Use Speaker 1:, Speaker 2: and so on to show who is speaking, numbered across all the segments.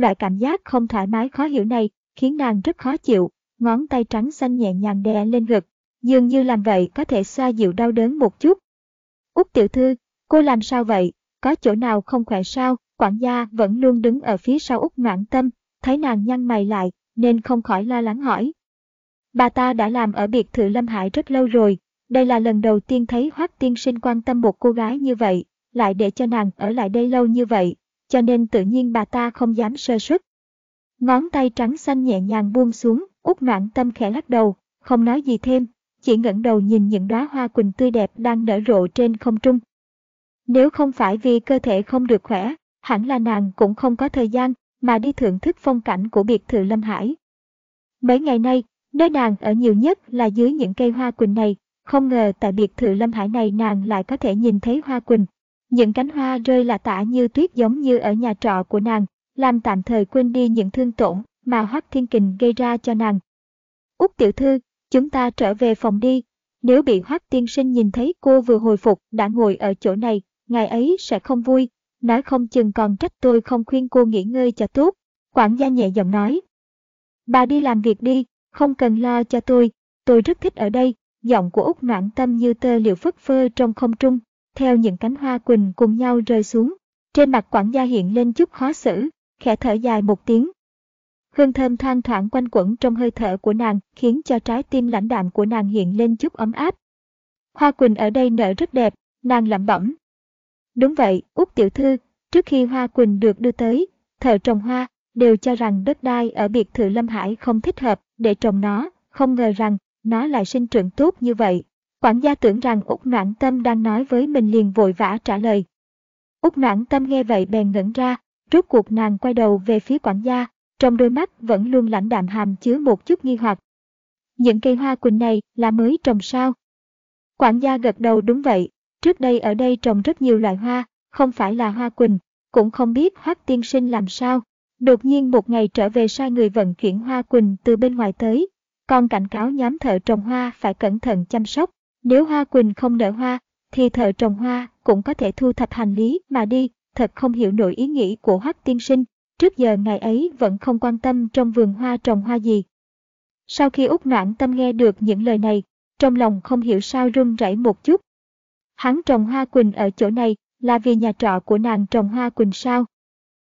Speaker 1: loại cảm giác không thoải mái khó hiểu này khiến nàng rất khó chịu, ngón tay trắng xanh nhẹ nhàng đè lên ngực, dường như làm vậy có thể xoa dịu đau đớn một chút. Úc tiểu thư, cô làm sao vậy, có chỗ nào không khỏe sao, quản gia vẫn luôn đứng ở phía sau Úc ngoãn tâm, thấy nàng nhăn mày lại, nên không khỏi lo lắng hỏi. Bà ta đã làm ở biệt thự Lâm Hải rất lâu rồi, đây là lần đầu tiên thấy Hoác tiên sinh quan tâm một cô gái như vậy, lại để cho nàng ở lại đây lâu như vậy, cho nên tự nhiên bà ta không dám sơ suất. Ngón tay trắng xanh nhẹ nhàng buông xuống, út noạn tâm khẽ lắc đầu, không nói gì thêm, chỉ ngẩng đầu nhìn những đóa hoa quỳnh tươi đẹp đang nở rộ trên không trung. Nếu không phải vì cơ thể không được khỏe, hẳn là nàng cũng không có thời gian mà đi thưởng thức phong cảnh của biệt thự Lâm Hải. Mấy ngày nay, nơi nàng ở nhiều nhất là dưới những cây hoa quỳnh này, không ngờ tại biệt thự Lâm Hải này nàng lại có thể nhìn thấy hoa quỳnh, những cánh hoa rơi là tả như tuyết giống như ở nhà trọ của nàng, làm tạm thời quên đi những thương tổn mà Hoắc Thiên Kình gây ra cho nàng. Út tiểu thư, chúng ta trở về phòng đi. Nếu bị Hoắc tiên sinh nhìn thấy cô vừa hồi phục đã ngồi ở chỗ này, ngày ấy sẽ không vui, nói không chừng còn trách tôi không khuyên cô nghỉ ngơi cho tốt. Quản gia nhẹ giọng nói. Bà đi làm việc đi, không cần lo cho tôi, tôi rất thích ở đây. Giọng của Út noãn tâm như tơ liệu phất phơ trong không trung, theo những cánh hoa quỳnh cùng nhau rơi xuống. Trên mặt quản gia hiện lên chút khó xử, khẽ thở dài một tiếng. Hương thơm thoang thoảng quanh quẩn trong hơi thở của nàng khiến cho trái tim lãnh đạm của nàng hiện lên chút ấm áp. Hoa quỳnh ở đây nở rất đẹp, nàng lẩm bẩm. Đúng vậy, Út tiểu thư, trước khi hoa quỳnh được đưa tới, thợ trồng hoa đều cho rằng đất đai ở biệt thự Lâm Hải không thích hợp để trồng nó, không ngờ rằng nó lại sinh trưởng tốt như vậy. Quản gia tưởng rằng Úc Noãn Tâm đang nói với mình liền vội vã trả lời. Úc Noãn Tâm nghe vậy bèn ngẩn ra, rốt cuộc nàng quay đầu về phía quản gia, trong đôi mắt vẫn luôn lãnh đạm hàm chứa một chút nghi hoặc. Những cây hoa quỳnh này là mới trồng sao? Quản gia gật đầu đúng vậy, trước đây ở đây trồng rất nhiều loại hoa, không phải là hoa quỳnh, cũng không biết hoắc tiên sinh làm sao. Đột nhiên một ngày trở về sai người vận chuyển hoa quỳnh từ bên ngoài tới, còn cảnh cáo nhóm thợ trồng hoa phải cẩn thận chăm sóc, nếu hoa quỳnh không nở hoa, thì thợ trồng hoa cũng có thể thu thập hành lý mà đi, thật không hiểu nổi ý nghĩ của Hoắc tiên sinh, trước giờ ngày ấy vẫn không quan tâm trong vườn hoa trồng hoa gì. Sau khi Úc Noãn Tâm nghe được những lời này, trong lòng không hiểu sao run rẩy một chút. Hắn trồng hoa quỳnh ở chỗ này là vì nhà trọ của nàng trồng hoa quỳnh sao?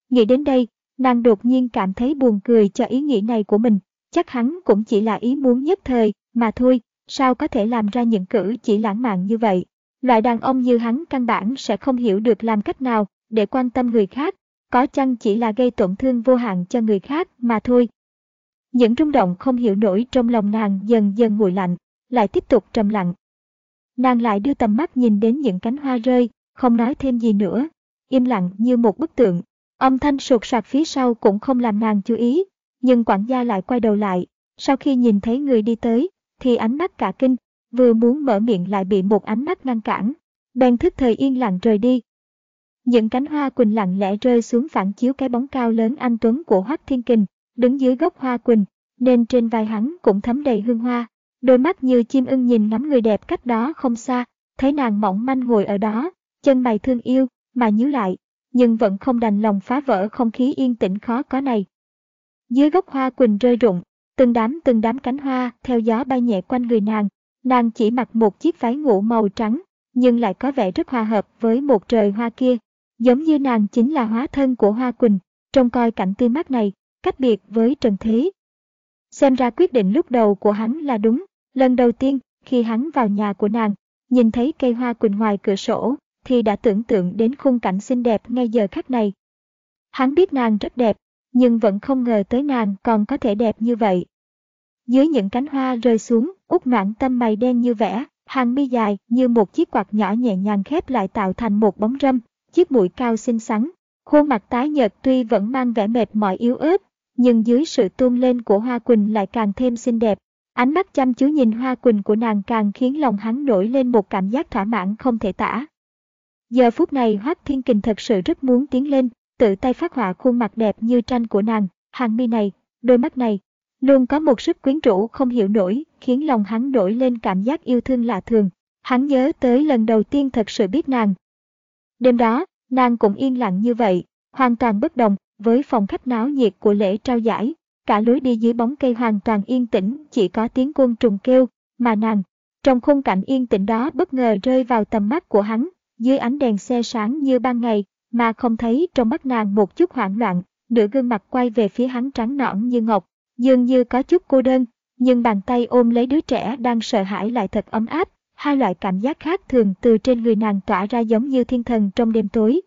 Speaker 1: Nghĩ đến đây, nàng đột nhiên cảm thấy buồn cười cho ý nghĩ này của mình, chắc hắn cũng chỉ là ý muốn nhất thời, mà thôi, sao có thể làm ra những cử chỉ lãng mạn như vậy. Loại đàn ông như hắn căn bản sẽ không hiểu được làm cách nào để quan tâm người khác, có chăng chỉ là gây tổn thương vô hạn cho người khác mà thôi. Những rung động không hiểu nổi trong lòng nàng dần dần nguội lạnh, lại tiếp tục trầm lặng. Nàng lại đưa tầm mắt nhìn đến những cánh hoa rơi, không nói thêm gì nữa, im lặng như một bức tượng. Âm thanh sột soạt phía sau cũng không làm nàng chú ý, nhưng quản gia lại quay đầu lại, sau khi nhìn thấy người đi tới, thì ánh mắt cả kinh, vừa muốn mở miệng lại bị một ánh mắt ngăn cản, bèn thức thời yên lặng rời đi. Những cánh hoa quỳnh lặng lẽ rơi xuống phản chiếu cái bóng cao lớn anh Tuấn của Hoắc Thiên Kình, đứng dưới gốc hoa quỳnh, nên trên vai hắn cũng thấm đầy hương hoa. Đôi mắt như chim ưng nhìn ngắm người đẹp cách đó không xa, thấy nàng mỏng manh ngồi ở đó, chân mày thương yêu, mà nhíu lại, nhưng vẫn không đành lòng phá vỡ không khí yên tĩnh khó có này. Dưới gốc hoa quỳnh rơi rụng, từng đám từng đám cánh hoa theo gió bay nhẹ quanh người nàng. Nàng chỉ mặc một chiếc váy ngủ màu trắng, nhưng lại có vẻ rất hòa hợp với một trời hoa kia. Giống như nàng chính là hóa thân của Hoa Quỳnh, trông coi cảnh tươi mát này, cách biệt với Trần Thế. Xem ra quyết định lúc đầu của hắn là đúng. Lần đầu tiên, khi hắn vào nhà của nàng, nhìn thấy cây hoa quỳnh ngoài cửa sổ, thì đã tưởng tượng đến khung cảnh xinh đẹp ngay giờ khắc này. Hắn biết nàng rất đẹp, nhưng vẫn không ngờ tới nàng còn có thể đẹp như vậy. Dưới những cánh hoa rơi xuống, út noãn tâm mày đen như vẽ, hàng mi dài như một chiếc quạt nhỏ nhẹ nhàng khép lại tạo thành một bóng râm, chiếc mũi cao xinh xắn, Khuôn mặt tái nhợt tuy vẫn mang vẻ mệt mỏi yếu ớt, nhưng dưới sự tôn lên của Hoa Quỳnh lại càng thêm xinh đẹp. Ánh mắt chăm chú nhìn Hoa Quỳnh của nàng càng khiến lòng hắn nổi lên một cảm giác thỏa mãn không thể tả. Giờ phút này Hoác Thiên Kình thật sự rất muốn tiến lên, tự tay phát họa khuôn mặt đẹp như tranh của nàng, hàng mi này, đôi mắt này, luôn có một sức quyến rũ không hiểu nổi, khiến lòng hắn nổi lên cảm giác yêu thương lạ thường. Hắn nhớ tới lần đầu tiên thật sự biết nàng. Đêm đó, nàng cũng yên lặng như vậy, hoàn toàn bất đồng với phòng khách náo nhiệt của lễ trao giải. Cả lối đi dưới bóng cây hoàn toàn yên tĩnh, chỉ có tiếng côn trùng kêu, mà nàng, trong khung cảnh yên tĩnh đó bất ngờ rơi vào tầm mắt của hắn, dưới ánh đèn xe sáng như ban ngày, mà không thấy trong mắt nàng một chút hoảng loạn, nửa gương mặt quay về phía hắn trắng nõn như ngọc, dường như có chút cô đơn, nhưng bàn tay ôm lấy đứa trẻ đang sợ hãi lại thật ấm áp, hai loại cảm giác khác thường từ trên người nàng tỏa ra giống như thiên thần trong đêm tối.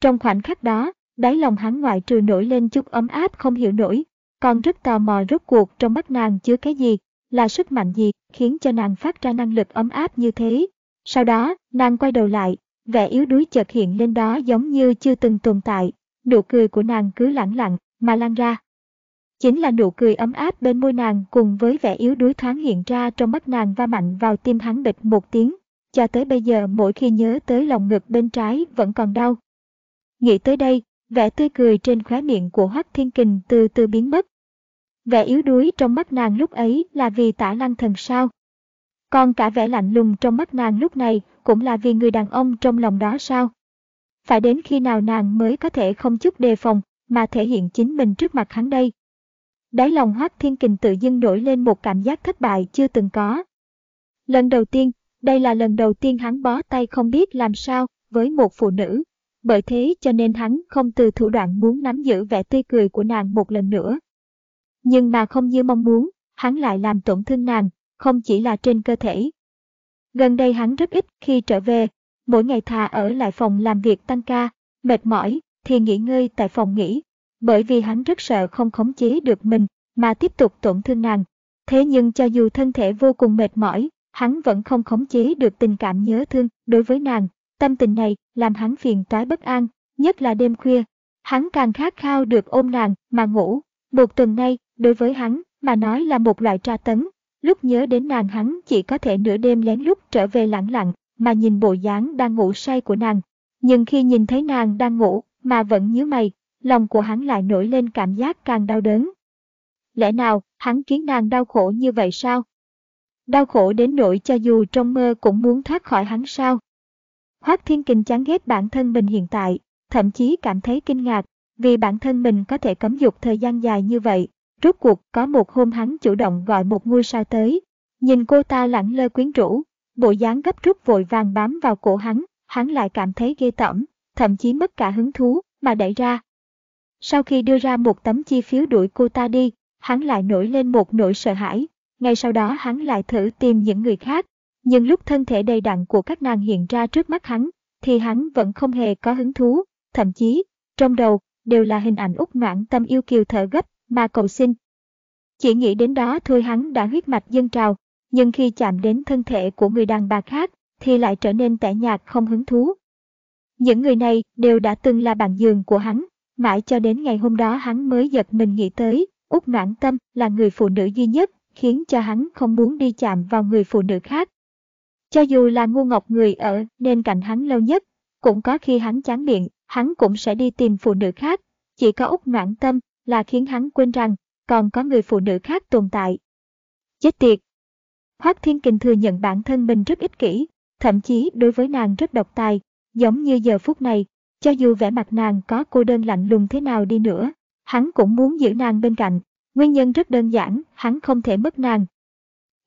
Speaker 1: Trong khoảnh khắc đó, đáy lòng hắn ngoại trừ nổi lên chút ấm áp không hiểu nổi, còn rất tò mò rốt cuộc trong mắt nàng chứa cái gì, là sức mạnh gì khiến cho nàng phát ra năng lực ấm áp như thế. Sau đó, nàng quay đầu lại, vẻ yếu đuối chợt hiện lên đó giống như chưa từng tồn tại, nụ cười của nàng cứ lẳng lặng mà lan ra. Chính là nụ cười ấm áp bên môi nàng cùng với vẻ yếu đuối thoáng hiện ra trong mắt nàng va mạnh vào tim hắn bịch một tiếng, cho tới bây giờ mỗi khi nhớ tới lòng ngực bên trái vẫn còn đau. Nghĩ tới đây, vẻ tươi cười trên khóe miệng của Hoắc Thiên Kình từ từ biến mất. Vẻ yếu đuối trong mắt nàng lúc ấy là vì tả lăng thần sao. Còn cả vẻ lạnh lùng trong mắt nàng lúc này cũng là vì người đàn ông trong lòng đó sao. Phải đến khi nào nàng mới có thể không chút đề phòng mà thể hiện chính mình trước mặt hắn đây. Đáy lòng Hoác Thiên Kình tự dưng nổi lên một cảm giác thất bại chưa từng có. Lần đầu tiên, đây là lần đầu tiên hắn bó tay không biết làm sao với một phụ nữ. Bởi thế cho nên hắn không từ thủ đoạn muốn nắm giữ vẻ tươi cười của nàng một lần nữa. Nhưng mà không như mong muốn, hắn lại làm tổn thương nàng, không chỉ là trên cơ thể. Gần đây hắn rất ít khi trở về, mỗi ngày thà ở lại phòng làm việc tăng ca, mệt mỏi, thì nghỉ ngơi tại phòng nghỉ, bởi vì hắn rất sợ không khống chế được mình mà tiếp tục tổn thương nàng. Thế nhưng cho dù thân thể vô cùng mệt mỏi, hắn vẫn không khống chế được tình cảm nhớ thương đối với nàng. Tâm tình này làm hắn phiền toái bất an, nhất là đêm khuya. Hắn càng khát khao được ôm nàng mà ngủ. Một tuần nay, đối với hắn mà nói là một loại tra tấn. Lúc nhớ đến nàng hắn chỉ có thể nửa đêm lén lút trở về lặng lặng mà nhìn bộ dáng đang ngủ say của nàng. Nhưng khi nhìn thấy nàng đang ngủ mà vẫn nhíu mày, lòng của hắn lại nổi lên cảm giác càng đau đớn. Lẽ nào hắn khiến nàng đau khổ như vậy sao? Đau khổ đến nỗi cho dù trong mơ cũng muốn thoát khỏi hắn sao? Hoác Thiên Kình chán ghét bản thân mình hiện tại, thậm chí cảm thấy kinh ngạc, vì bản thân mình có thể cấm dục thời gian dài như vậy. Rốt cuộc có một hôm hắn chủ động gọi một ngôi sao tới, nhìn cô ta lẳng lơ quyến rũ, bộ dáng gấp rút vội vàng bám vào cổ hắn, hắn lại cảm thấy ghê tởm, thậm chí mất cả hứng thú mà đẩy ra, sau khi đưa ra một tấm chi phiếu đuổi cô ta đi, hắn lại nổi lên một nỗi sợ hãi. Ngay sau đó hắn lại thử tìm những người khác. Nhưng lúc thân thể đầy đặn của các nàng hiện ra trước mắt hắn, thì hắn vẫn không hề có hứng thú. Thậm chí, trong đầu, đều là hình ảnh út noãn tâm yêu kiều thở gấp, mà cầu xin. Chỉ nghĩ đến đó thôi hắn đã huyết mạch dân trào, nhưng khi chạm đến thân thể của người đàn bà khác, thì lại trở nên tẻ nhạt không hứng thú. Những người này đều đã từng là bạn giường của hắn, Mãi cho đến ngày hôm đó hắn mới giật mình nghĩ tới, Úc Noãn Tâm là người phụ nữ duy nhất, khiến cho hắn không muốn đi chạm vào người phụ nữ khác. Cho dù là ngu ngọc người ở nên cạnh hắn lâu nhất, cũng có khi hắn chán miệng, hắn cũng sẽ đi tìm phụ nữ khác. Chỉ có Úc Noãn Tâm là khiến hắn quên rằng còn có người phụ nữ khác tồn tại. Chết tiệt! Hoác Thiên Kình thừa nhận bản thân mình rất ích kỷ, thậm chí đối với nàng rất độc tài, giống như giờ phút này, cho dù vẻ mặt nàng có cô đơn lạnh lùng thế nào đi nữa, hắn cũng muốn giữ nàng bên cạnh. Nguyên nhân rất đơn giản, hắn không thể mất nàng.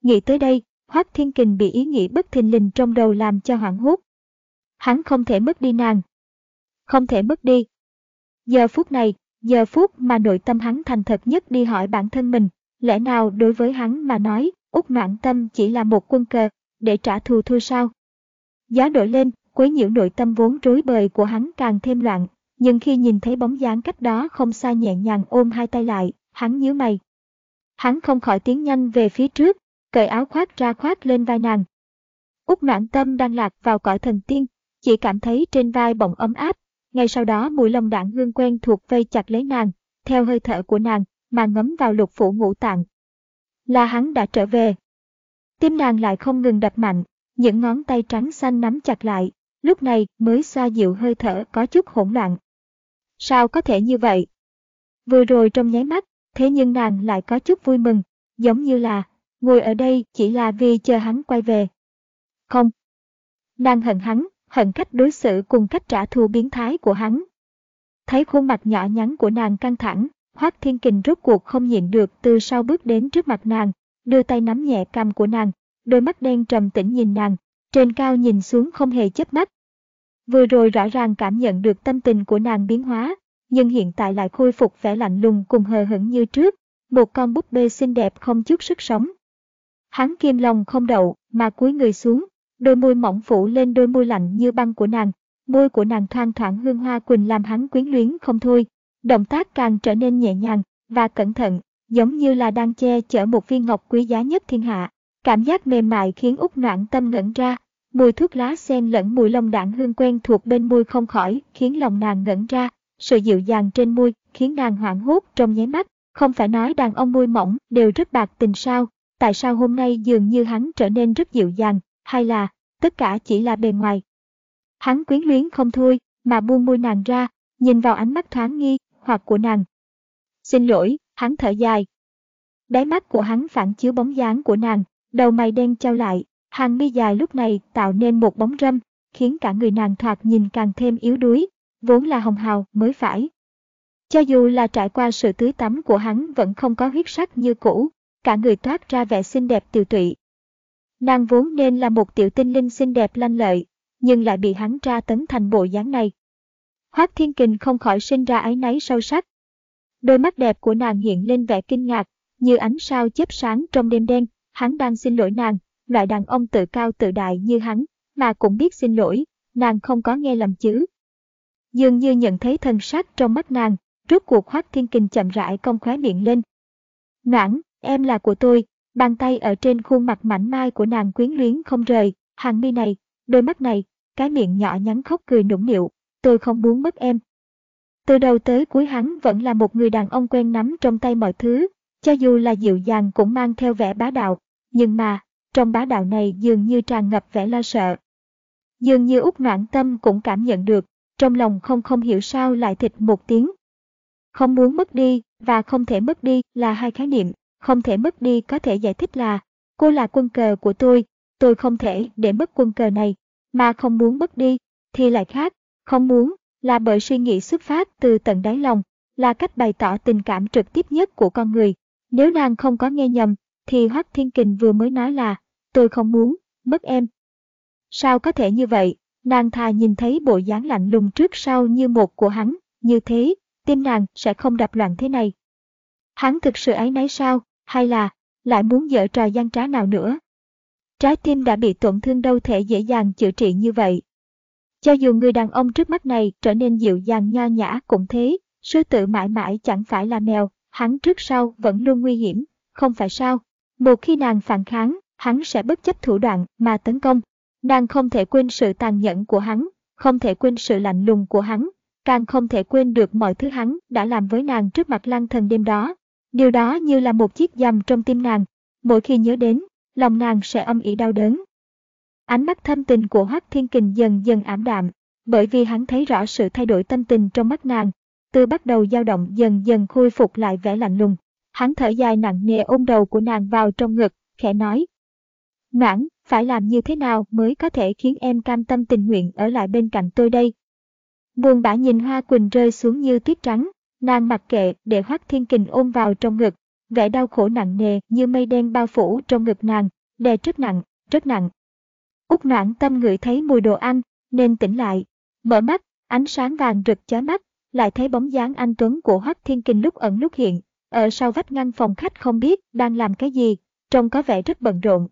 Speaker 1: Nghĩ tới đây, Hoác Thiên Kình bị ý nghĩ bất thình lình trong đầu làm cho hoảng hốt. Hắn không thể mất đi nàng. Không thể mất đi. Giờ phút này, giờ phút mà nội tâm hắn thành thật nhất đi hỏi bản thân mình, lẽ nào đối với hắn mà nói, út noạn tâm chỉ là một quân cờ, để trả thù thôi sao? Gió đổi lên, quấy nhiễu nội tâm vốn rối bời của hắn càng thêm loạn, nhưng khi nhìn thấy bóng dáng cách đó không xa nhẹ nhàng ôm hai tay lại, hắn nhíu mày. Hắn không khỏi tiến nhanh về phía trước, cởi áo khoác ra khoác lên vai nàng. Úc noạn tâm đang lạc vào cõi thần tiên, chỉ cảm thấy trên vai bỗng ấm áp, ngay sau đó mùi lông đạn hương quen thuộc vây chặt lấy nàng, theo hơi thở của nàng, mà ngấm vào lục phủ ngũ tạng. Là hắn đã trở về. Tim nàng lại không ngừng đập mạnh, những ngón tay trắng xanh nắm chặt lại, lúc này mới xoa dịu hơi thở có chút hỗn loạn. Sao có thể như vậy? Vừa rồi trong nháy mắt, thế nhưng nàng lại có chút vui mừng, giống như là, ngồi ở đây chỉ là vì chờ hắn quay về. Không. Nàng hận hắn, hận cách đối xử cùng cách trả thù biến thái của hắn. Thấy khuôn mặt nhỏ nhắn của nàng căng thẳng, Hoác Thiên Kình rốt cuộc không nhịn được từ sau bước đến trước mặt nàng, đưa tay nắm nhẹ cằm của nàng, đôi mắt đen trầm tĩnh nhìn nàng, trên cao nhìn xuống không hề chớp mắt. Vừa rồi rõ ràng cảm nhận được tâm tình của nàng biến hóa, nhưng hiện tại lại khôi phục vẻ lạnh lùng cùng hờ hững như trước, một con búp bê xinh đẹp không chút sức sống. Hắn kim lòng không đậu, mà cúi người xuống, đôi môi mỏng phủ lên đôi môi lạnh như băng của nàng, môi của nàng thoang thoảng hương hoa quỳnh làm hắn quyến luyến không thôi. Động tác càng trở nên nhẹ nhàng và cẩn thận, giống như là đang che chở một viên ngọc quý giá nhất thiên hạ. Cảm giác mềm mại khiến út Noãn Tâm ngẩn ra, mùi thuốc lá sen lẫn mùi lông đạn hương quen thuộc bên môi không khỏi khiến lòng nàng ngẩn ra, sự dịu dàng trên môi khiến nàng hoảng hốt trong nháy mắt, không phải nói đàn ông môi mỏng đều rất bạc tình sao, tại sao hôm nay dường như hắn trở nên rất dịu dàng, hay là tất cả chỉ là bề ngoài. Hắn quyến luyến không thôi, mà buông môi nàng ra, nhìn vào ánh mắt thoáng nghi, hoặc của nàng. Xin lỗi, hắn thở dài. Đáy mắt của hắn phản chiếu bóng dáng của nàng, đầu mày đen trao lại, hàng mi dài lúc này tạo nên một bóng râm, khiến cả người nàng thoạt nhìn càng thêm yếu đuối, vốn là hồng hào mới phải. Cho dù là trải qua sự tưới tắm của hắn vẫn không có huyết sắc như cũ, cả người toát ra vẻ xinh đẹp tiều tụy. Nàng vốn nên là một tiểu tinh linh xinh đẹp lanh lợi, nhưng lại bị hắn tra tấn thành bộ dáng này. Hoác Thiên Kình không khỏi sinh ra ái náy sâu sắc. Đôi mắt đẹp của nàng hiện lên vẻ kinh ngạc, như ánh sao chớp sáng trong đêm đen, hắn đang xin lỗi nàng, loại đàn ông tự cao tự đại như hắn, mà cũng biết xin lỗi, nàng không có nghe lầm chứ. Dường như nhận thấy thân sắc trong mắt nàng, rốt cuộc Hoác Thiên Kình chậm rãi cong khóe miệng lên. Noãn, em là của tôi, bàn tay ở trên khuôn mặt mảnh mai của nàng quyến luyến không rời, hàng mi này, đôi mắt này, cái miệng nhỏ nhắn khóc cười nũng nịu, tôi không muốn mất em. Từ đầu tới cuối hắn vẫn là một người đàn ông quen nắm trong tay mọi thứ, cho dù là dịu dàng cũng mang theo vẻ bá đạo, nhưng mà, trong bá đạo này dường như tràn ngập vẻ lo sợ. Dường như út noãn tâm cũng cảm nhận được, trong lòng không không hiểu sao lại thịt một tiếng. Không muốn mất đi và không thể mất đi là hai khái niệm, không thể mất đi có thể giải thích là, cô là quân cờ của tôi, tôi không thể để mất quân cờ này, mà không muốn mất đi, thì lại khác, không muốn, là bởi suy nghĩ xuất phát từ tận đáy lòng, là cách bày tỏ tình cảm trực tiếp nhất của con người. Nếu nàng không có nghe nhầm, thì Hoắc Thiên Kình vừa mới nói là, tôi không muốn, mất em. Sao có thể như vậy, nàng thà nhìn thấy bộ dáng lạnh lùng trước sau như một của hắn, như thế, tim nàng sẽ không đập loạn thế này. Hắn thực sự ấy náy sao, hay là, lại muốn dở trò gian trá nào nữa? Trái tim đã bị tổn thương đâu thể dễ dàng chữa trị như vậy. Cho dù người đàn ông trước mắt này trở nên dịu dàng nho nhã cũng thế, sư tử mãi mãi chẳng phải là mèo, hắn trước sau vẫn luôn nguy hiểm, không phải sao. Một khi nàng phản kháng, hắn sẽ bất chấp thủ đoạn mà tấn công. Nàng không thể quên sự tàn nhẫn của hắn, không thể quên sự lạnh lùng của hắn, càng không thể quên được mọi thứ hắn đã làm với nàng trước mặt lăng thần đêm đó. Điều đó như là một chiếc dầm trong tim nàng, mỗi khi nhớ đến, lòng nàng sẽ âm ỉ đau đớn. Ánh mắt thâm tình của Hoắc Thiên Kình dần dần ảm đạm, bởi vì hắn thấy rõ sự thay đổi tâm tình trong mắt nàng, từ bắt đầu dao động dần dần khôi phục lại vẻ lạnh lùng. Hắn thở dài nặng nề ôm đầu của nàng vào trong ngực, khẽ nói. Noãn, phải làm như thế nào mới có thể khiến em cam tâm tình nguyện ở lại bên cạnh tôi đây? Buồn bã nhìn hoa quỳnh rơi xuống như tuyết trắng, nàng mặc kệ để Hoắc Thiên Kình ôm vào trong ngực, vẻ đau khổ nặng nề như mây đen bao phủ trong ngực nàng, đè rất nặng, rất nặng. Úc noãn tâm ngửi thấy mùi đồ ăn, nên tỉnh lại. Mở mắt, ánh sáng vàng rực chói mắt, lại thấy bóng dáng anh Tuấn của Hoắc Thiên Kình lúc ẩn lúc hiện, ở sau vách ngăn phòng khách không biết đang làm cái gì, trông có vẻ rất bận rộn.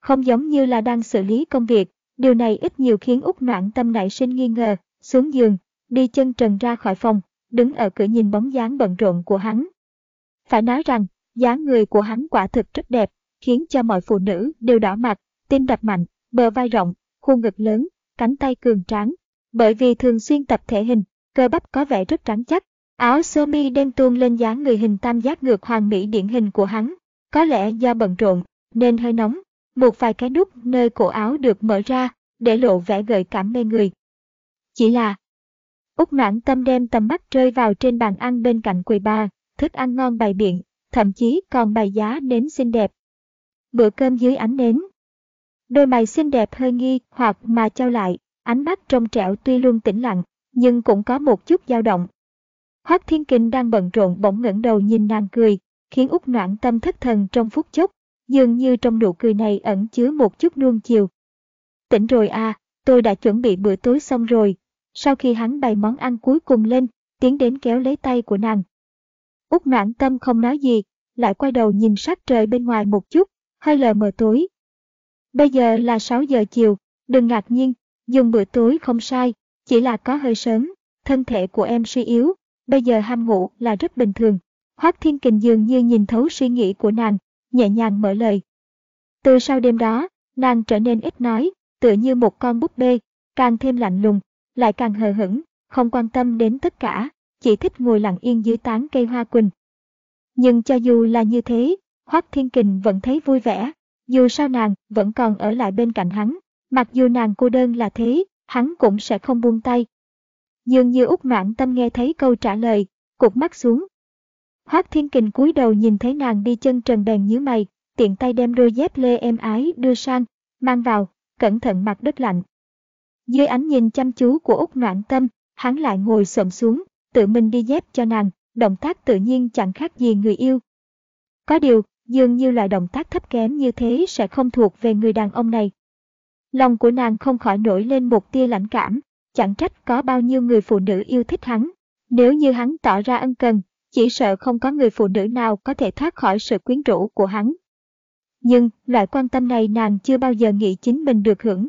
Speaker 1: Không giống như là đang xử lý công việc, điều này ít nhiều khiến Úc noãn tâm nảy sinh nghi ngờ, xuống giường, đi chân trần ra khỏi phòng, đứng ở cửa nhìn bóng dáng bận rộn của hắn. Phải nói rằng, dáng người của hắn quả thực rất đẹp, khiến cho mọi phụ nữ đều đỏ mặt, tim đập mạnh, bờ vai rộng, khuôn ngực lớn, cánh tay cường tráng. Bởi vì thường xuyên tập thể hình, cơ bắp có vẻ rất trắng chắc. Áo sơ mi đen tuôn lên dáng người hình tam giác ngược hoàn mỹ điển hình của hắn. Có lẽ do bận rộn, nên hơi nóng. Một vài cái nút nơi cổ áo được mở ra, để lộ vẻ gợi cảm mê người. Chỉ là, Úc noãn tâm đem tầm mắt rơi vào trên bàn ăn bên cạnh quầy bar, thức ăn ngon bày biện, thậm chí còn bày giá nến xinh đẹp. Bữa cơm dưới ánh nến. Đôi mày xinh đẹp hơi nghi hoặc mà trao lại, ánh mắt trong trẻo tuy luôn tĩnh lặng, nhưng cũng có một chút dao động. Hoác Thiên Kinh đang bận rộn bỗng ngẩng đầu nhìn nàng cười, khiến Úc noãn tâm thất thần trong phút chốc, dường như trong nụ cười này ẩn chứa một chút nuông chiều. Tỉnh rồi à, tôi đã chuẩn bị bữa tối xong rồi. Sau khi hắn bày món ăn cuối cùng lên, tiến đến kéo lấy tay của nàng. Úc noãn tâm không nói gì, lại quay đầu nhìn sắc trời bên ngoài một chút, hơi lờ mờ tối. Bây giờ là 6 giờ chiều, đừng ngạc nhiên, dùng bữa tối không sai, chỉ là có hơi sớm, thân thể của em suy yếu, bây giờ ham ngủ là rất bình thường. Hoác Thiên Kình dường như nhìn thấu suy nghĩ của nàng, nhẹ nhàng mở lời. Từ sau đêm đó, nàng trở nên ít nói, tựa như một con búp bê, càng thêm lạnh lùng, lại càng hờ hững, không quan tâm đến tất cả, chỉ thích ngồi lặng yên dưới tán cây hoa quỳnh. Nhưng cho dù là như thế, Hoác Thiên Kình vẫn thấy vui vẻ, dù sao nàng vẫn còn ở lại bên cạnh hắn, mặc dù nàng cô đơn là thế, hắn cũng sẽ không buông tay. Dường như Úc Mãn tâm nghe thấy câu trả lời, cụt mắt xuống. Hoác Thiên Kình cúi đầu nhìn thấy nàng đi chân trần bèn nhíu mày, tiện tay đem đôi dép lê êm ái đưa sang, mang vào, cẩn thận mặt đất lạnh. Dưới ánh nhìn chăm chú của Úc Noãn Tâm, hắn lại ngồi xổm xuống, tự mình đi dép cho nàng, động tác tự nhiên chẳng khác gì người yêu. Có điều, dường như loại động tác thấp kém như thế sẽ không thuộc về người đàn ông này. Lòng của nàng không khỏi nổi lên một tia lãnh cảm, chẳng trách có bao nhiêu người phụ nữ yêu thích hắn. Nếu như hắn tỏ ra ân cần, chỉ sợ không có người phụ nữ nào có thể thoát khỏi sự quyến rũ của hắn. Nhưng, loại quan tâm này nàng chưa bao giờ nghĩ chính mình được hưởng.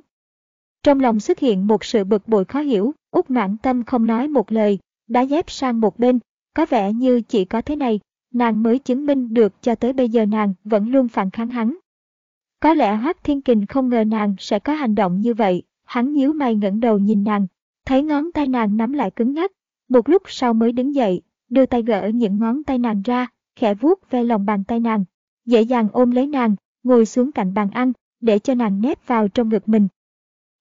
Speaker 1: Trong lòng xuất hiện một sự bực bội khó hiểu, út noãn tâm không nói một lời, đã dép sang một bên, có vẻ như chỉ có thế này, nàng mới chứng minh được cho tới bây giờ nàng vẫn luôn phản kháng hắn. Có lẽ Hoác Thiên Kình không ngờ nàng sẽ có hành động như vậy, hắn nhíu mày ngẩng đầu nhìn nàng, thấy ngón tay nàng nắm lại cứng ngắc, một lúc sau mới đứng dậy, đưa tay gỡ những ngón tay nàng ra, khẽ vuốt ve lòng bàn tay nàng, dễ dàng ôm lấy nàng, ngồi xuống cạnh bàn ăn, để cho nàng nép vào trong ngực mình.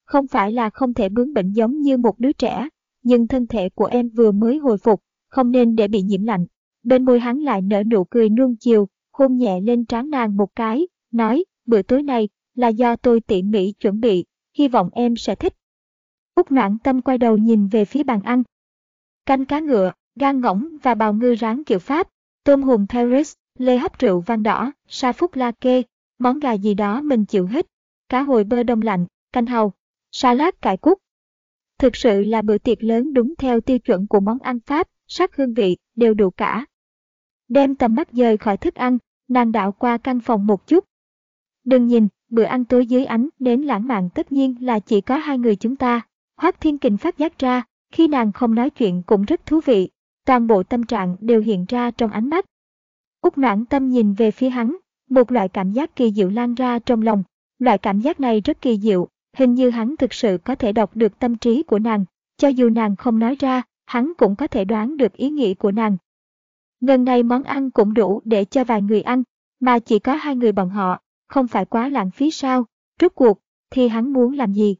Speaker 1: Không phải là không thể bướng bỉnh giống như một đứa trẻ, nhưng thân thể của em vừa mới hồi phục, không nên để bị nhiễm lạnh. Bên môi hắn lại nở nụ cười nuông chiều, hôn nhẹ lên trán nàng một cái, nói, bữa tối này là do tôi tỉ mỉ chuẩn bị, hy vọng em sẽ thích. Úc noãn tâm quay đầu nhìn về phía bàn ăn. Canh cá ngựa, gan ngỗng và bào ngư rán kiểu Pháp, tôm hùm Paris, lê hấp rượu vang đỏ, sa phúc la kê, món gà gì đó mình chịu hết, cá hồi bơ đông lạnh, canh hầu, salad cải cúc. Thực sự là bữa tiệc lớn đúng theo tiêu chuẩn của món ăn Pháp, sắc hương vị đều đủ cả. Đem tầm mắt rời khỏi thức ăn, nàng đạo qua căn phòng một chút. Đừng nhìn, bữa ăn tối dưới ánh đến lãng mạn tất nhiên là chỉ có hai người chúng ta. Hoác Thiên Kình phát giác ra, khi nàng không nói chuyện cũng rất thú vị, toàn bộ tâm trạng đều hiện ra trong ánh mắt. Úc noãn tâm nhìn về phía hắn, một loại cảm giác kỳ diệu lan ra trong lòng. Loại cảm giác này rất kỳ diệu, hình như hắn thực sự có thể đọc được tâm trí của nàng. Cho dù nàng không nói ra, hắn cũng có thể đoán được ý nghĩ của nàng. Ngần này món ăn cũng đủ để cho vài người ăn, mà chỉ có hai người bọn họ, không phải quá lãng phí sao, rốt cuộc, thì hắn muốn làm gì?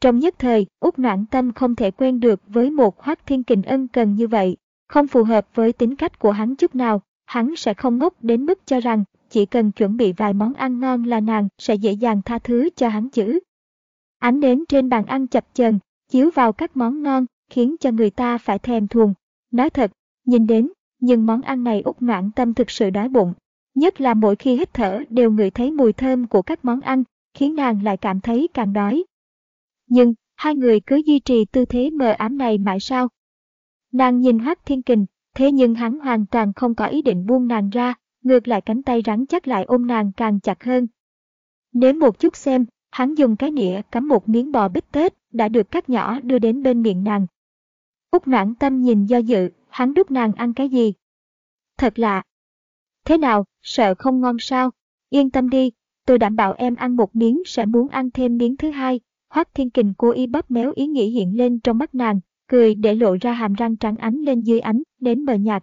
Speaker 1: Trong nhất thời, Úc Noãn Tâm không thể quen được với một hoác thiên kình ân cần như vậy, không phù hợp với tính cách của hắn chút nào, hắn sẽ không ngốc đến mức cho rằng chỉ cần chuẩn bị vài món ăn ngon là nàng sẽ dễ dàng tha thứ cho hắn chứ. Ánh đến trên bàn ăn chập chờn, chiếu vào các món ngon, khiến cho người ta phải thèm thuồng. Nói thật, nhìn đến, nhưng món ăn này út ngoãn tâm thực sự đói bụng. Nhất là mỗi khi hít thở đều ngửi thấy mùi thơm của các món ăn, khiến nàng lại cảm thấy càng đói. Nhưng, hai người cứ duy trì tư thế mờ ám này mãi sao? Nàng nhìn Hoác Thiên Kình, thế nhưng hắn hoàn toàn không có ý định buông nàng ra, ngược lại cánh tay rắn chắc lại ôm nàng càng chặt hơn. Nếm một chút xem, hắn dùng cái nĩa cắm một miếng bò bít tết đã được cắt nhỏ đưa đến bên miệng nàng. Úc noãn tâm nhìn do dự, hắn đút nàng ăn cái gì? Thật lạ. Thế nào, sợ không ngon sao? Yên tâm đi, tôi đảm bảo em ăn một miếng sẽ muốn ăn thêm miếng thứ hai, Hoác Thiên Kình cố ý bóp méo ý nghĩ hiện lên trong mắt nàng, cười để lộ ra hàm răng trắng ánh lên dưới ánh, đến mờ nhạt.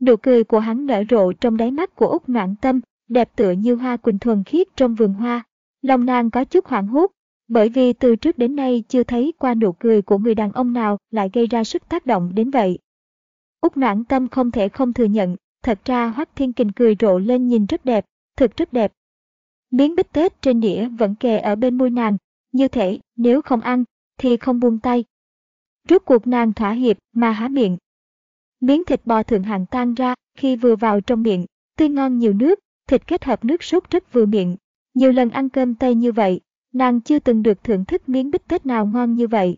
Speaker 1: Nụ cười của hắn nở rộ trong đáy mắt của Úc Noãn Tâm, đẹp tựa như hoa quỳnh thuần khiết trong vườn hoa. Lòng nàng có chút hoảng hốt, bởi vì từ trước đến nay chưa thấy qua nụ cười của người đàn ông nào lại gây ra sức tác động đến vậy. Úc Noãn Tâm không thể không thừa nhận, thật ra Hoắc Thiên Kình cười rộ lên nhìn rất đẹp, thực rất đẹp. Miếng bít tết trên đĩa vẫn kề ở bên môi nàng, như thể nếu không ăn thì không buông tay. Rốt cuộc nàng thỏa hiệp mà há miệng. Miếng thịt bò thượng hạng tan ra khi vừa vào trong miệng, tươi ngon nhiều nước, thịt kết hợp nước sốt rất vừa miệng. Nhiều lần ăn cơm tây như vậy, nàng chưa từng được thưởng thức miếng bít tết nào ngon như vậy.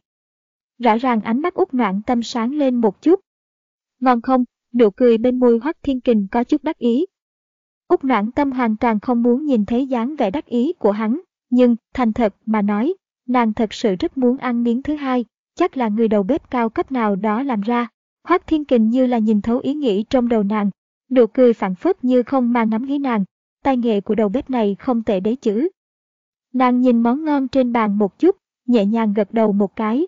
Speaker 1: Rõ ràng ánh mắt út noạn tâm sáng lên một chút. Ngon không, nụ cười bên môi hoắc thiên kình có chút đắc ý. Út noãn tâm hoàn toàn không muốn nhìn thấy dáng vẻ đắc ý của hắn, nhưng, thành thật mà nói, nàng thật sự rất muốn ăn miếng thứ hai, chắc là người đầu bếp cao cấp nào đó làm ra. Hoắc Thiên Kình như là nhìn thấu ý nghĩ trong đầu nàng, nụ cười phản phất như không mang nắm ý nàng, tay nghề của đầu bếp này không tệ đấy chứ. Nàng nhìn món ngon trên bàn một chút, nhẹ nhàng gật đầu một cái.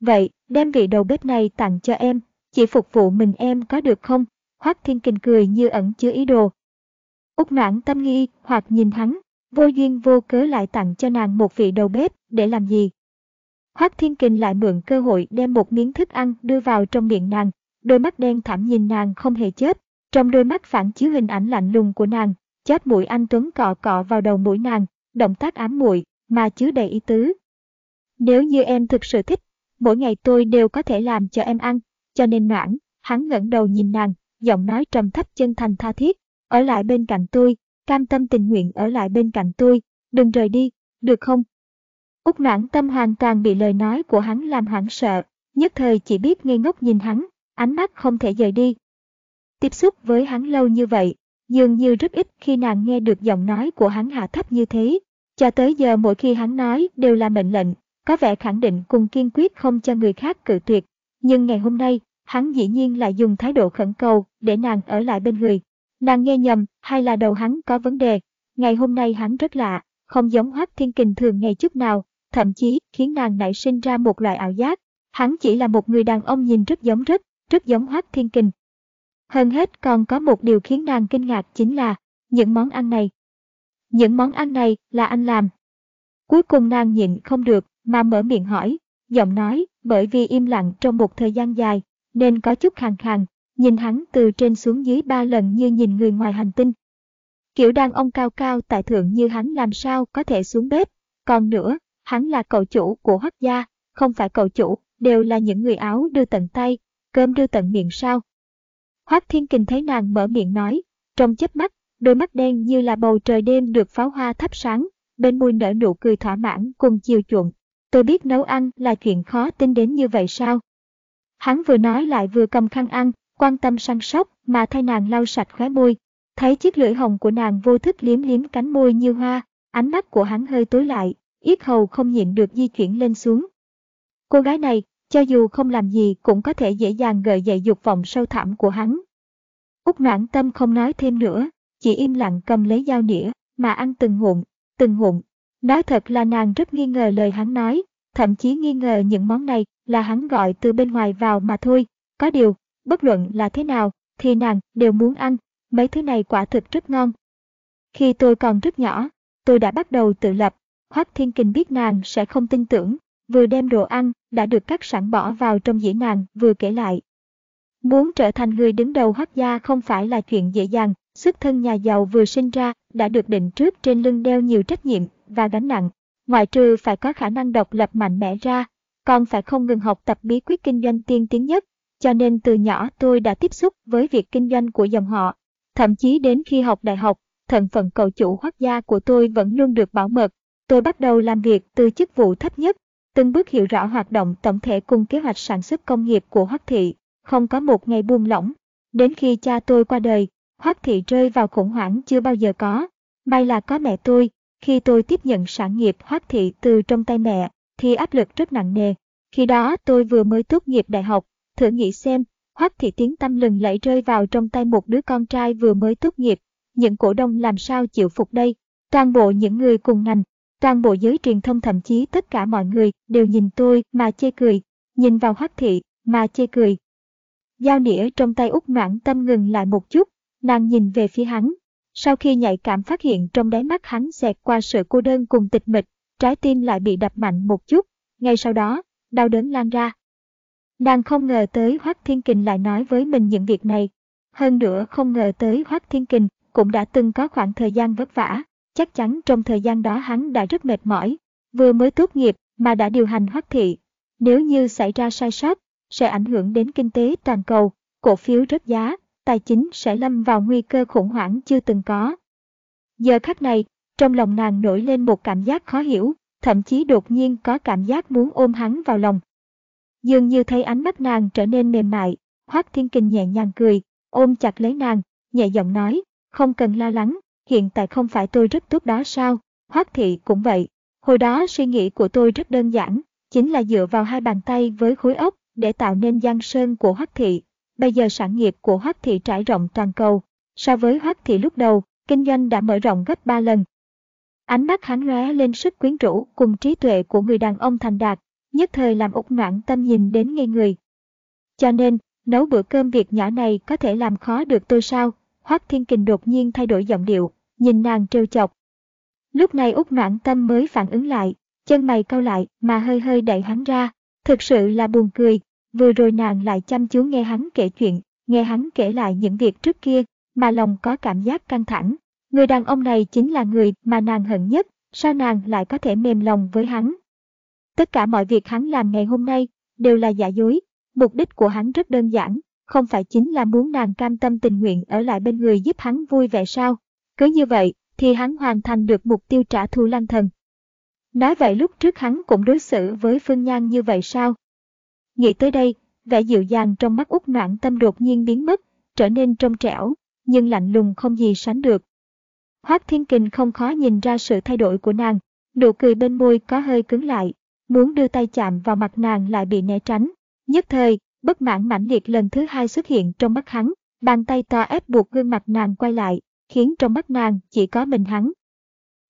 Speaker 1: Vậy, đem vị đầu bếp này tặng cho em, chỉ phục vụ mình em có được không? Hoác Thiên Kình cười như ẩn chứa ý đồ. Úc noãn tâm nghi, hoặc nhìn hắn, vô duyên vô cớ lại tặng cho nàng một vị đầu bếp, để làm gì? Hoác Thiên Kình lại mượn cơ hội đem một miếng thức ăn đưa vào trong miệng nàng, đôi mắt đen thẳm nhìn nàng không hề chớp, trong đôi mắt phản chiếu hình ảnh lạnh lùng của nàng, chóp mũi anh Tuấn cọ cọ vào đầu mũi nàng, động tác ám muội mà chứa đầy ý tứ. Nếu như em thực sự thích, mỗi ngày tôi đều có thể làm cho em ăn, cho nên noãn, hắn ngẩng đầu nhìn nàng, giọng nói trầm thấp chân thành tha thiết, ở lại bên cạnh tôi, cam tâm tình nguyện ở lại bên cạnh tôi, đừng rời đi, được không? Úc noãn tâm hoàn toàn bị lời nói của hắn làm hoảng sợ, nhất thời chỉ biết ngây ngốc nhìn hắn, ánh mắt không thể rời đi. Tiếp xúc với hắn lâu như vậy, dường như rất ít khi nàng nghe được giọng nói của hắn hạ thấp như thế. Cho tới giờ mỗi khi hắn nói đều là mệnh lệnh, có vẻ khẳng định cùng kiên quyết không cho người khác cự tuyệt. Nhưng ngày hôm nay, hắn dĩ nhiên lại dùng thái độ khẩn cầu để nàng ở lại bên người. Nàng nghe nhầm hay là đầu hắn có vấn đề. Ngày hôm nay hắn rất lạ, không giống hoác thiên kình thường ngày chút nào, thậm chí khiến nàng nảy sinh ra một loại ảo giác. Hắn chỉ là một người đàn ông nhìn rất giống rất, rất giống hoác thiên kình. Hơn hết còn có một điều khiến nàng kinh ngạc chính là những món ăn này. Những món ăn này là anh làm. Cuối cùng nàng nhịn không được mà mở miệng hỏi, giọng nói bởi vì im lặng trong một thời gian dài nên có chút khàn khàn, nhìn hắn từ trên xuống dưới ba lần như nhìn người ngoài hành tinh. Kiểu đàn ông cao cao tại thượng như hắn làm sao có thể xuống bếp, còn nữa, hắn là cậu chủ của hoắc gia, không phải cậu chủ, đều là những người áo đưa tận tay, cơm đưa tận miệng sao. Hoắc Thiên Kình thấy nàng mở miệng nói, trong chớp mắt, đôi mắt đen như là bầu trời đêm được pháo hoa thắp sáng, bên môi nở nụ cười thỏa mãn cùng chiều chuộng. Tôi biết nấu ăn là chuyện khó tin đến như vậy sao? Hắn vừa nói lại vừa cầm khăn ăn, quan tâm săn sóc mà thay nàng lau sạch khóe môi. Thấy chiếc lưỡi hồng của nàng vô thức liếm liếm cánh môi như hoa, ánh mắt của hắn hơi tối lại, yết hầu không nhịn được di chuyển lên xuống. Cô gái này, cho dù không làm gì cũng có thể dễ dàng gợi dậy dục vọng sâu thẳm của hắn. Úc noãn tâm không nói thêm nữa, chỉ im lặng cầm lấy dao nĩa, mà ăn từng ngụm, từng ngụm. Nói thật là nàng rất nghi ngờ lời hắn nói, thậm chí nghi ngờ những món này là hắn gọi từ bên ngoài vào mà thôi. Có điều, bất luận là thế nào, thì nàng đều muốn ăn, mấy thứ này quả thực rất ngon. Khi tôi còn rất nhỏ, tôi đã bắt đầu tự lập, Hoắc Thiên Kình biết nàng sẽ không tin tưởng, vừa đem đồ ăn đã được cắt sẵn bỏ vào trong dĩa nàng vừa kể lại. Muốn trở thành người đứng đầu Hoác gia không phải là chuyện dễ dàng, xuất thân nhà giàu vừa sinh ra đã được định trước trên lưng đeo nhiều trách nhiệm và gánh nặng, ngoại trừ phải có khả năng độc lập mạnh mẽ ra, còn phải không ngừng học tập bí quyết kinh doanh tiên tiến nhất, cho nên từ nhỏ tôi đã tiếp xúc với việc kinh doanh của dòng họ. Thậm chí đến khi học đại học, thân phận cậu chủ hoác gia của tôi vẫn luôn được bảo mật. Tôi bắt đầu làm việc từ chức vụ thấp nhất, từng bước hiểu rõ hoạt động tổng thể cùng kế hoạch sản xuất công nghiệp của Hoắc Thị, không có một ngày buông lỏng. Đến khi cha tôi qua đời, Hoắc Thị rơi vào khủng hoảng chưa bao giờ có. May là có mẹ tôi, khi tôi tiếp nhận sản nghiệp Hoắc Thị từ trong tay mẹ, thì áp lực rất nặng nề. Khi đó tôi vừa mới tốt nghiệp đại học, thử nghĩ xem, Hoắc Thị tiếng tâm lừng lẫy rơi vào trong tay một đứa con trai vừa mới tốt nghiệp, những cổ đông làm sao chịu phục đây? Toàn bộ những người cùng ngành, Toàn bộ giới truyền thông thậm chí tất cả mọi người đều nhìn tôi mà chê cười, nhìn vào Hoắc Thị mà chê cười. Dao nĩa trong tay út noãn tâm ngừng lại một chút, nàng nhìn về phía hắn. Sau khi nhạy cảm phát hiện trong đáy mắt hắn xẹt qua sự cô đơn cùng tịch mịch, trái tim lại bị đập mạnh một chút, ngay sau đó, đau đớn lan ra. Nàng không ngờ tới Hoắc Thiên Kình lại nói với mình những việc này. Hơn nữa không ngờ tới Hoắc Thiên Kình cũng đã từng có khoảng thời gian vất vả, chắc chắn trong thời gian đó hắn đã rất mệt mỏi, vừa mới tốt nghiệp mà đã điều hành Hoắc Thị. Nếu như xảy ra sai sót, sẽ ảnh hưởng đến kinh tế toàn cầu, cổ phiếu rớt giá, tài chính sẽ lâm vào nguy cơ khủng hoảng chưa từng có. Giờ khắc này, trong lòng nàng nổi lên một cảm giác khó hiểu, thậm chí đột nhiên có cảm giác muốn ôm hắn vào lòng. Dường như thấy ánh mắt nàng trở nên mềm mại, Hoác Thiên Kình nhẹ nhàng cười, ôm chặt lấy nàng, nhẹ giọng nói, không cần lo lắng, hiện tại không phải tôi rất tốt đó sao, Hoác Thị cũng vậy. Hồi đó suy nghĩ của tôi rất đơn giản, chính là dựa vào hai bàn tay với khối óc để tạo nên giang sơn của Hoắc Thị. Bây giờ sản nghiệp của Hoắc Thị trải rộng toàn cầu. So với Hoắc Thị lúc đầu, kinh doanh đã mở rộng gấp 3 lần. Ánh mắt hắn lóe lên sức quyến rũ cùng trí tuệ của người đàn ông thành đạt, nhất thời làm ục ngoãn tâm nhìn đến ngây người. Cho nên, nấu bữa cơm việc nhỏ này có thể làm khó được tôi sao? Hoắc Thiên Kình đột nhiên thay đổi giọng điệu, nhìn nàng trêu chọc. Lúc này út noãn tâm mới phản ứng lại, chân mày cau lại mà hơi hơi đẩy hắn ra. Thực sự là buồn cười, vừa rồi nàng lại chăm chú nghe hắn kể chuyện, nghe hắn kể lại những việc trước kia, mà lòng có cảm giác căng thẳng. Người đàn ông này chính là người mà nàng hận nhất, sao nàng lại có thể mềm lòng với hắn? Tất cả mọi việc hắn làm ngày hôm nay đều là giả dối, mục đích của hắn rất đơn giản, không phải chính là muốn nàng cam tâm tình nguyện ở lại bên người giúp hắn vui vẻ sao? Cứ như vậy, thì hắn hoàn thành được mục tiêu trả thù lăng thần. Nói vậy lúc trước hắn cũng đối xử với Phương Nhan như vậy sao? Nghĩ tới đây, vẻ dịu dàng trong mắt út noạn tâm đột nhiên biến mất, trở nên trong trẻo, nhưng lạnh lùng không gì sánh được. Hoác Thiên Kình không khó nhìn ra sự thay đổi của nàng, nụ cười bên môi có hơi cứng lại, muốn đưa tay chạm vào mặt nàng lại bị né tránh. Nhất thời, bất mãn mãnh liệt lần thứ hai xuất hiện trong mắt hắn, bàn tay to ép buộc gương mặt nàng quay lại, khiến trong mắt nàng chỉ có mình hắn.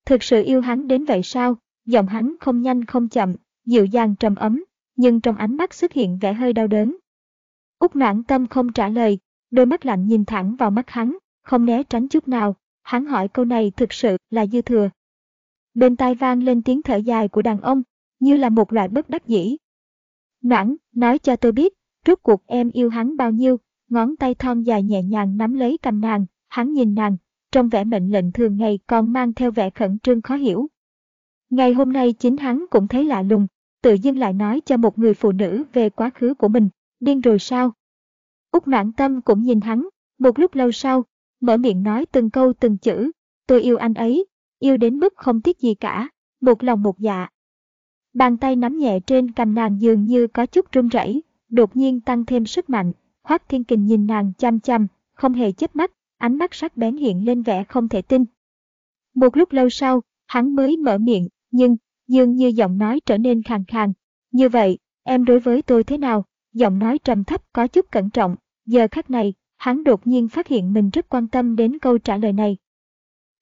Speaker 1: Thực sự yêu hắn đến vậy sao? Giọng hắn không nhanh không chậm, dịu dàng trầm ấm, nhưng trong ánh mắt xuất hiện vẻ hơi đau đớn. Úc noãn tâm không trả lời, đôi mắt lạnh nhìn thẳng vào mắt hắn, không né tránh chút nào, hắn hỏi câu này thực sự là dư thừa. Bên tai vang lên tiếng thở dài của đàn ông, như là một loại bất đắc dĩ. Noãn, nói cho tôi biết, rốt cuộc em yêu hắn bao nhiêu, ngón tay thon dài nhẹ nhàng nắm lấy cầm nàng, hắn nhìn nàng, trong vẻ mệnh lệnh thường ngày còn mang theo vẻ khẩn trương khó hiểu. Ngày hôm nay chính hắn cũng thấy lạ lùng, tự dưng lại nói cho một người phụ nữ về quá khứ của mình, điên rồi sao? Úc noãn tâm cũng nhìn hắn, một lúc lâu sau, mở miệng nói từng câu từng chữ, tôi yêu anh ấy, yêu đến mức không tiếc gì cả, một lòng một dạ. Bàn tay nắm nhẹ trên cằm nàng dường như có chút run rẩy, đột nhiên tăng thêm sức mạnh, Hoắc Thiên Kình nhìn nàng chăm chăm, không hề chớp mắt, ánh mắt sắc bén hiện lên vẻ không thể tin. Một lúc lâu sau, hắn mới mở miệng, nhưng, dường như giọng nói trở nên khàn khàn. Như vậy, em đối với tôi thế nào? Giọng nói trầm thấp có chút cẩn trọng. Giờ khắc này, hắn đột nhiên phát hiện mình rất quan tâm đến câu trả lời này.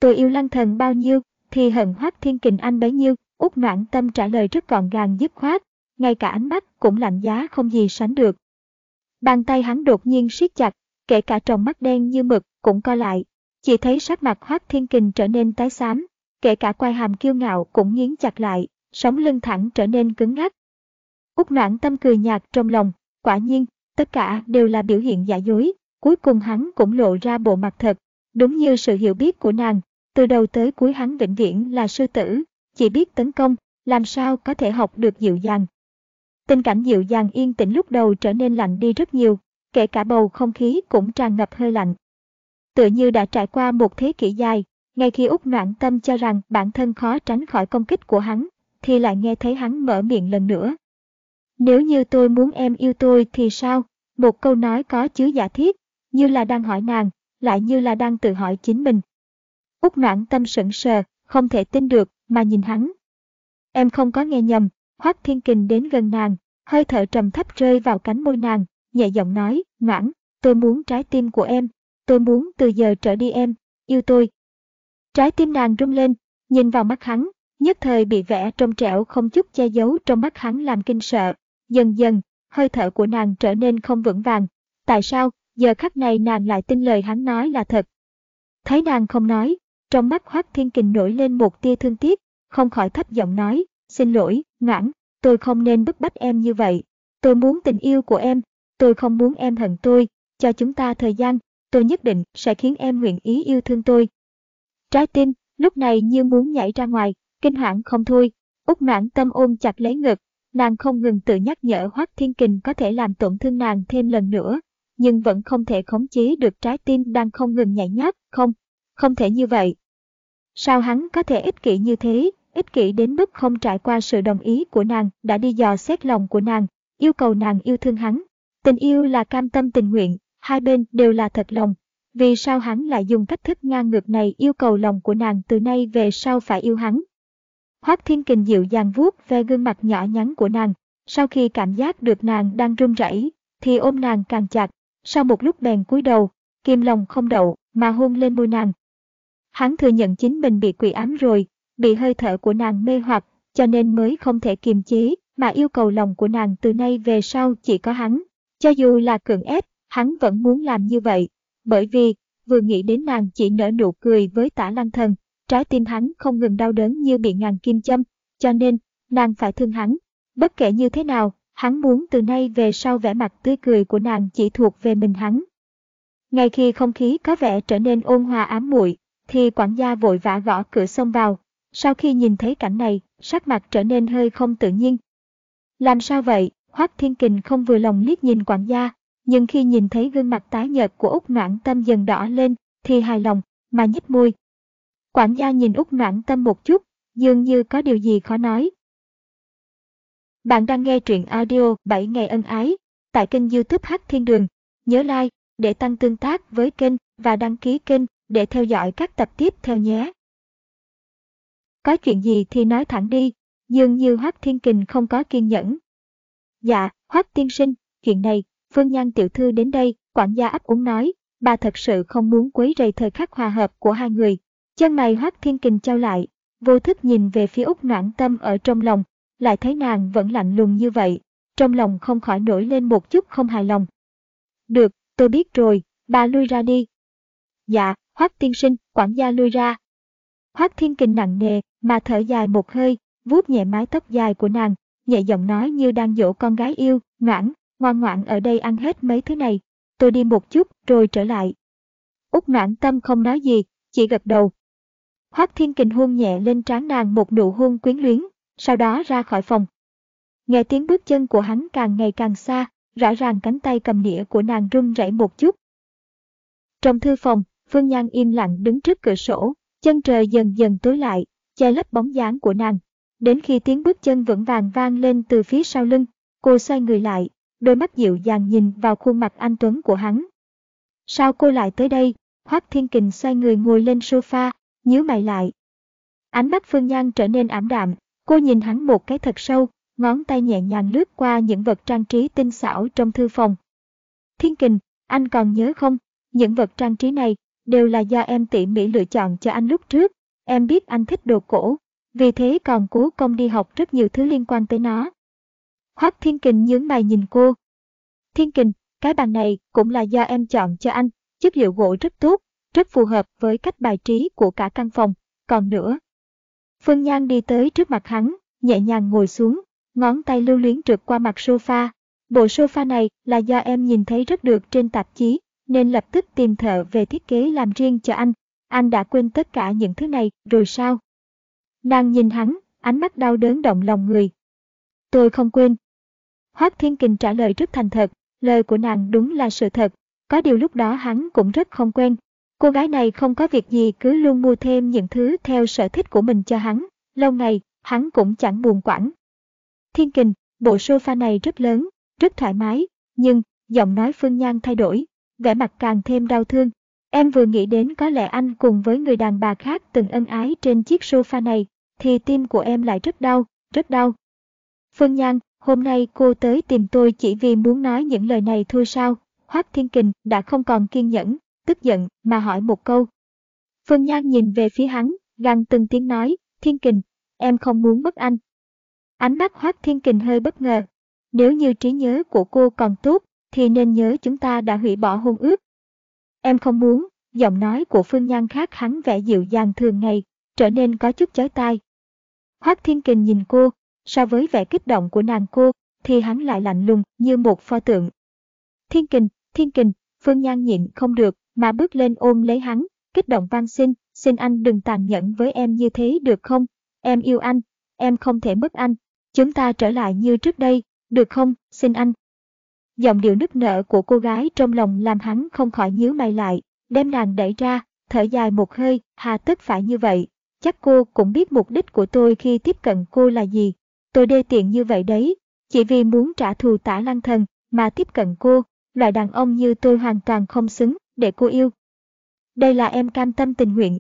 Speaker 1: Tôi yêu lăng thần bao nhiêu, thì hận hoác thiên kình anh bấy nhiêu, út noãn tâm trả lời rất gọn gàng dứt khoát, ngay cả ánh mắt cũng lạnh giá không gì sánh được. Bàn tay hắn đột nhiên siết chặt, kể cả tròng mắt đen như mực cũng co lại, chỉ thấy sắc mặt hoác thiên kình trở nên tái xám, kể cả quai hàm kiêu ngạo cũng nghiến chặt lại, sống lưng thẳng trở nên cứng ngắc. Úc noãn tâm cười nhạt trong lòng, quả nhiên, tất cả đều là biểu hiện giả dối, cuối cùng hắn cũng lộ ra bộ mặt thật, đúng như sự hiểu biết của nàng, từ đầu tới cuối hắn vĩnh viễn là sư tử, chỉ biết tấn công, làm sao có thể học được dịu dàng. Tình cảnh dịu dàng yên tĩnh lúc đầu trở nên lạnh đi rất nhiều, kể cả bầu không khí cũng tràn ngập hơi lạnh. Tựa như đã trải qua một thế kỷ dài, ngay khi Úc Noãn Tâm cho rằng bản thân khó tránh khỏi công kích của hắn, thì lại nghe thấy hắn mở miệng lần nữa. Nếu như tôi muốn em yêu tôi thì sao? Một câu nói có chứa giả thiết, như là đang hỏi nàng, lại như là đang tự hỏi chính mình. Úc Noãn Tâm sững sờ, không thể tin được, mà nhìn hắn. Em không có nghe nhầm, Hoác Thiên Kình đến gần nàng, hơi thở trầm thấp rơi vào cánh môi nàng, nhẹ giọng nói, Noãn, tôi muốn trái tim của em, tôi muốn từ giờ trở đi em, yêu tôi, Trái tim nàng rung lên, nhìn vào mắt hắn, nhất thời bị vẽ trong trẻo không chút che giấu trong mắt hắn làm kinh sợ. Dần dần, hơi thở của nàng trở nên không vững vàng. Tại sao, giờ khắc này nàng lại tin lời hắn nói là thật? Thấy nàng không nói, trong mắt Hoác Thiên Kình nổi lên một tia thương tiếc, không khỏi thấp giọng nói, xin lỗi, ngãn, tôi không nên bức bách em như vậy. Tôi muốn tình yêu của em, tôi không muốn em hận tôi, cho chúng ta thời gian, tôi nhất định sẽ khiến em nguyện ý yêu thương tôi. Trái tim, lúc này như muốn nhảy ra ngoài, kinh hoảng không thôi, út mãn tâm ôm chặt lấy ngực, nàng không ngừng tự nhắc nhở Hoắc Thiên Kình có thể làm tổn thương nàng thêm lần nữa, nhưng vẫn không thể khống chế được trái tim đang không ngừng nhảy nhót, không, không thể như vậy. Sao hắn có thể ích kỷ như thế, ích kỷ đến mức không trải qua sự đồng ý của nàng đã đi dò xét lòng của nàng, yêu cầu nàng yêu thương hắn. Tình yêu là cam tâm tình nguyện, hai bên đều là thật lòng. Vì sao hắn lại dùng cách thức ngang ngược này yêu cầu lòng của nàng từ nay về sau phải yêu hắn? Hoác Thiên Kình dịu dàng vuốt ve gương mặt nhỏ nhắn của nàng, sau khi cảm giác được nàng đang run rẩy, thì ôm nàng càng chặt, sau một lúc bèn cúi đầu, kim lòng không đậu, mà hôn lên môi nàng. Hắn thừa nhận chính mình bị quỷ ám rồi, bị hơi thở của nàng mê hoặc, cho nên mới không thể kiềm chế, mà yêu cầu lòng của nàng từ nay về sau chỉ có hắn. Cho dù là cưỡng ép, hắn vẫn muốn làm như vậy, bởi vì, vừa nghĩ đến nàng chỉ nở nụ cười với tả lăng thần, trái tim hắn không ngừng đau đớn như bị ngàn kim châm, cho nên, nàng phải thương hắn. Bất kể như thế nào, hắn muốn từ nay về sau vẻ mặt tươi cười của nàng chỉ thuộc về mình hắn. Ngay khi không khí có vẻ trở nên ôn hòa ám muội, thì quản gia vội vã gõ cửa xông vào. Sau khi nhìn thấy cảnh này, sắc mặt trở nên hơi không tự nhiên. Làm sao vậy? Hoắc Thiên Kình không vừa lòng liếc nhìn quản gia, nhưng khi nhìn thấy gương mặt tái nhợt của Úc Noãn Tâm dần đỏ lên, thì hài lòng, mà nhếch môi. Quản gia nhìn Úc Noãn Tâm một chút, dường như có điều gì khó nói. Bạn đang nghe truyện audio 7 ngày ân ái tại kênh youtube Hát Thiên Đường. Nhớ like để tăng tương tác với kênh và đăng ký kênh để theo dõi các tập tiếp theo nhé. Có chuyện gì thì nói thẳng đi, dường như Hoắc Thiên Kình không có kiên nhẫn. Dạ, Hoắc tiên sinh, chuyện này, Phương Nhan tiểu thư đến đây, quản gia ấp úng nói, bà thật sự không muốn quấy rầy thời khắc hòa hợp của hai người. Chân mày Hoắc Thiên Kình trao lại, vô thức nhìn về phía Úc Noãn Tâm ở trong lòng, lại thấy nàng vẫn lạnh lùng như vậy, trong lòng không khỏi nổi lên một chút không hài lòng. Được, tôi biết rồi, bà lui ra đi. Dạ, Hoắc tiên sinh, quản gia lui ra. Hoắc Thiên Kình nặng nề, mà thở dài một hơi, vuốt nhẹ mái tóc dài của nàng, nhẹ giọng nói như đang dỗ con gái yêu, ngoãn, ngoan ngoãn ở đây ăn hết mấy thứ này. Tôi đi một chút rồi trở lại. Úc ngoãn tâm không nói gì, chỉ gật đầu. Hoắc Thiên Kình hôn nhẹ lên trán nàng một nụ hôn quyến luyến, sau đó ra khỏi phòng. Nghe tiếng bước chân của hắn càng ngày càng xa, rõ ràng cánh tay cầm nĩa của nàng run rẩy một chút. Trong thư phòng, Phương Nhan im lặng đứng trước cửa sổ, chân trời dần dần tối lại, che lấp bóng dáng của nàng. Đến khi tiếng bước chân vững vàng vang lên từ phía sau lưng, cô xoay người lại, đôi mắt dịu dàng nhìn vào khuôn mặt anh Tuấn của hắn. Sao cô lại tới đây? Hoác Thiên Kình xoay người ngồi lên sofa, nhíu mày lại. Ánh mắt Phương Nhan trở nên ảm đạm, cô nhìn hắn một cái thật sâu, ngón tay nhẹ nhàng lướt qua những vật trang trí tinh xảo trong thư phòng. Thiên Kình, anh còn nhớ không? Những vật trang trí này đều là do em tỉ mỉ lựa chọn cho anh lúc trước. Em biết anh thích đồ cổ, vì thế còn cố công đi học rất nhiều thứ liên quan tới nó. Hoắc Thiên Kình nhướng mày nhìn cô. Thiên Kình, cái bàn này cũng là do em chọn cho anh, chất liệu gỗ rất tốt, rất phù hợp với cách bài trí của cả căn phòng. Còn nữa, Phương Nhan đi tới trước mặt hắn, nhẹ nhàng ngồi xuống, ngón tay lưu luyến trượt qua mặt sofa. Bộ sofa này là do em nhìn thấy rất được trên tạp chí, nên lập tức tìm thợ về thiết kế làm riêng cho anh. Anh đã quên tất cả những thứ này rồi sao? Nàng nhìn hắn, ánh mắt đau đớn động lòng người. Tôi không quên. Hoác Thiên Kình trả lời rất thành thật, lời của nàng đúng là sự thật. Có điều lúc đó hắn cũng rất không quen. Cô gái này không có việc gì cứ luôn mua thêm những thứ theo sở thích của mình cho hắn. Lâu ngày, hắn cũng chẳng buồn quản. Thiên Kình, bộ sofa này rất lớn, rất thoải mái, nhưng giọng nói Phương Nhan thay đổi, vẻ mặt càng thêm đau thương. Em vừa nghĩ đến có lẽ anh cùng với người đàn bà khác từng ân ái trên chiếc sofa này, thì tim của em lại rất đau, rất đau. Phương Nhan, hôm nay cô tới tìm tôi chỉ vì muốn nói những lời này thôi sao? Hoác Thiên Kình đã không còn kiên nhẫn, tức giận mà hỏi một câu. Phương Nhan nhìn về phía hắn, gằn từng tiếng nói, Thiên Kình, em không muốn mất anh. Ánh mắt Hoác Thiên Kình hơi bất ngờ. Nếu như trí nhớ của cô còn tốt, thì nên nhớ chúng ta đã hủy bỏ hôn ước. Em không muốn, giọng nói của Phương Nhan khác hắn vẻ dịu dàng thường ngày, trở nên có chút chói tai. Hoác Thiên Kình nhìn cô, so với vẻ kích động của nàng cô, thì hắn lại lạnh lùng như một pho tượng. Thiên Kình, Thiên Kình, Phương Nhan nhịn không được, mà bước lên ôm lấy hắn, kích động van xin, xin anh đừng tàn nhẫn với em như thế được không? Em yêu anh, em không thể mất anh. Chúng ta trở lại như trước đây, được không, xin anh. Giọng điệu nức nở của cô gái trong lòng làm hắn không khỏi nhíu mày lại, đem nàng đẩy ra, thở dài một hơi, hà tất phải như vậy. Chắc cô cũng biết mục đích của tôi khi tiếp cận cô là gì. Tôi đê tiện như vậy đấy, chỉ vì muốn trả thù tả lăng thần mà tiếp cận cô, loại đàn ông như tôi hoàn toàn không xứng để cô yêu. Đây là em cam tâm tình nguyện.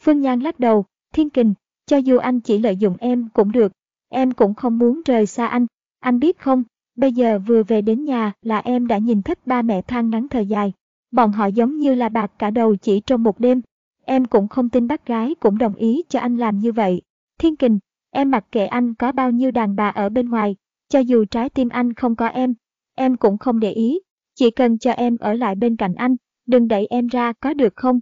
Speaker 1: Phương Nhan lắc đầu, thiên kình, cho dù anh chỉ lợi dụng em cũng được, em cũng không muốn rời xa anh. Anh biết không, bây giờ vừa về đến nhà là em đã nhìn thấy ba mẹ than ngắn thời dài. Bọn họ giống như là bạc cả đầu chỉ trong một đêm. Em cũng không tin bác gái cũng đồng ý cho anh làm như vậy. Thiên kình, em mặc kệ anh có bao nhiêu đàn bà ở bên ngoài, cho dù trái tim anh không có em, em cũng không để ý. Chỉ cần cho em ở lại bên cạnh anh, đừng đẩy em ra có được không?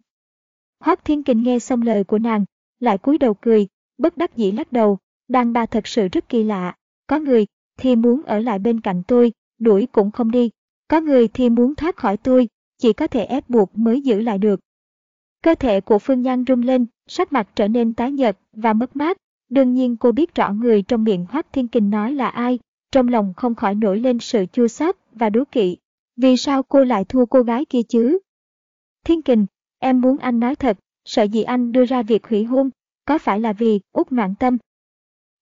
Speaker 1: Hoác Thiên Kình nghe xong lời của nàng, lại cúi đầu cười, bất đắc dĩ lắc đầu, đàn bà thật sự rất kỳ lạ, có người thì muốn ở lại bên cạnh tôi, đuổi cũng không đi, có người thì muốn thoát khỏi tôi, chỉ có thể ép buộc mới giữ lại được. Cơ thể của Phương Nhan rung lên, sắc mặt trở nên tái nhợt và mất mát, đương nhiên cô biết rõ người trong miệng Hoác Thiên Kình nói là ai, trong lòng không khỏi nổi lên sự chua xót và đố kỵ. Vì sao cô lại thua cô gái kia chứ? Thiên Kình, em muốn anh nói thật, sợ gì anh đưa ra việc hủy hôn, có phải là vì út noạn tâm?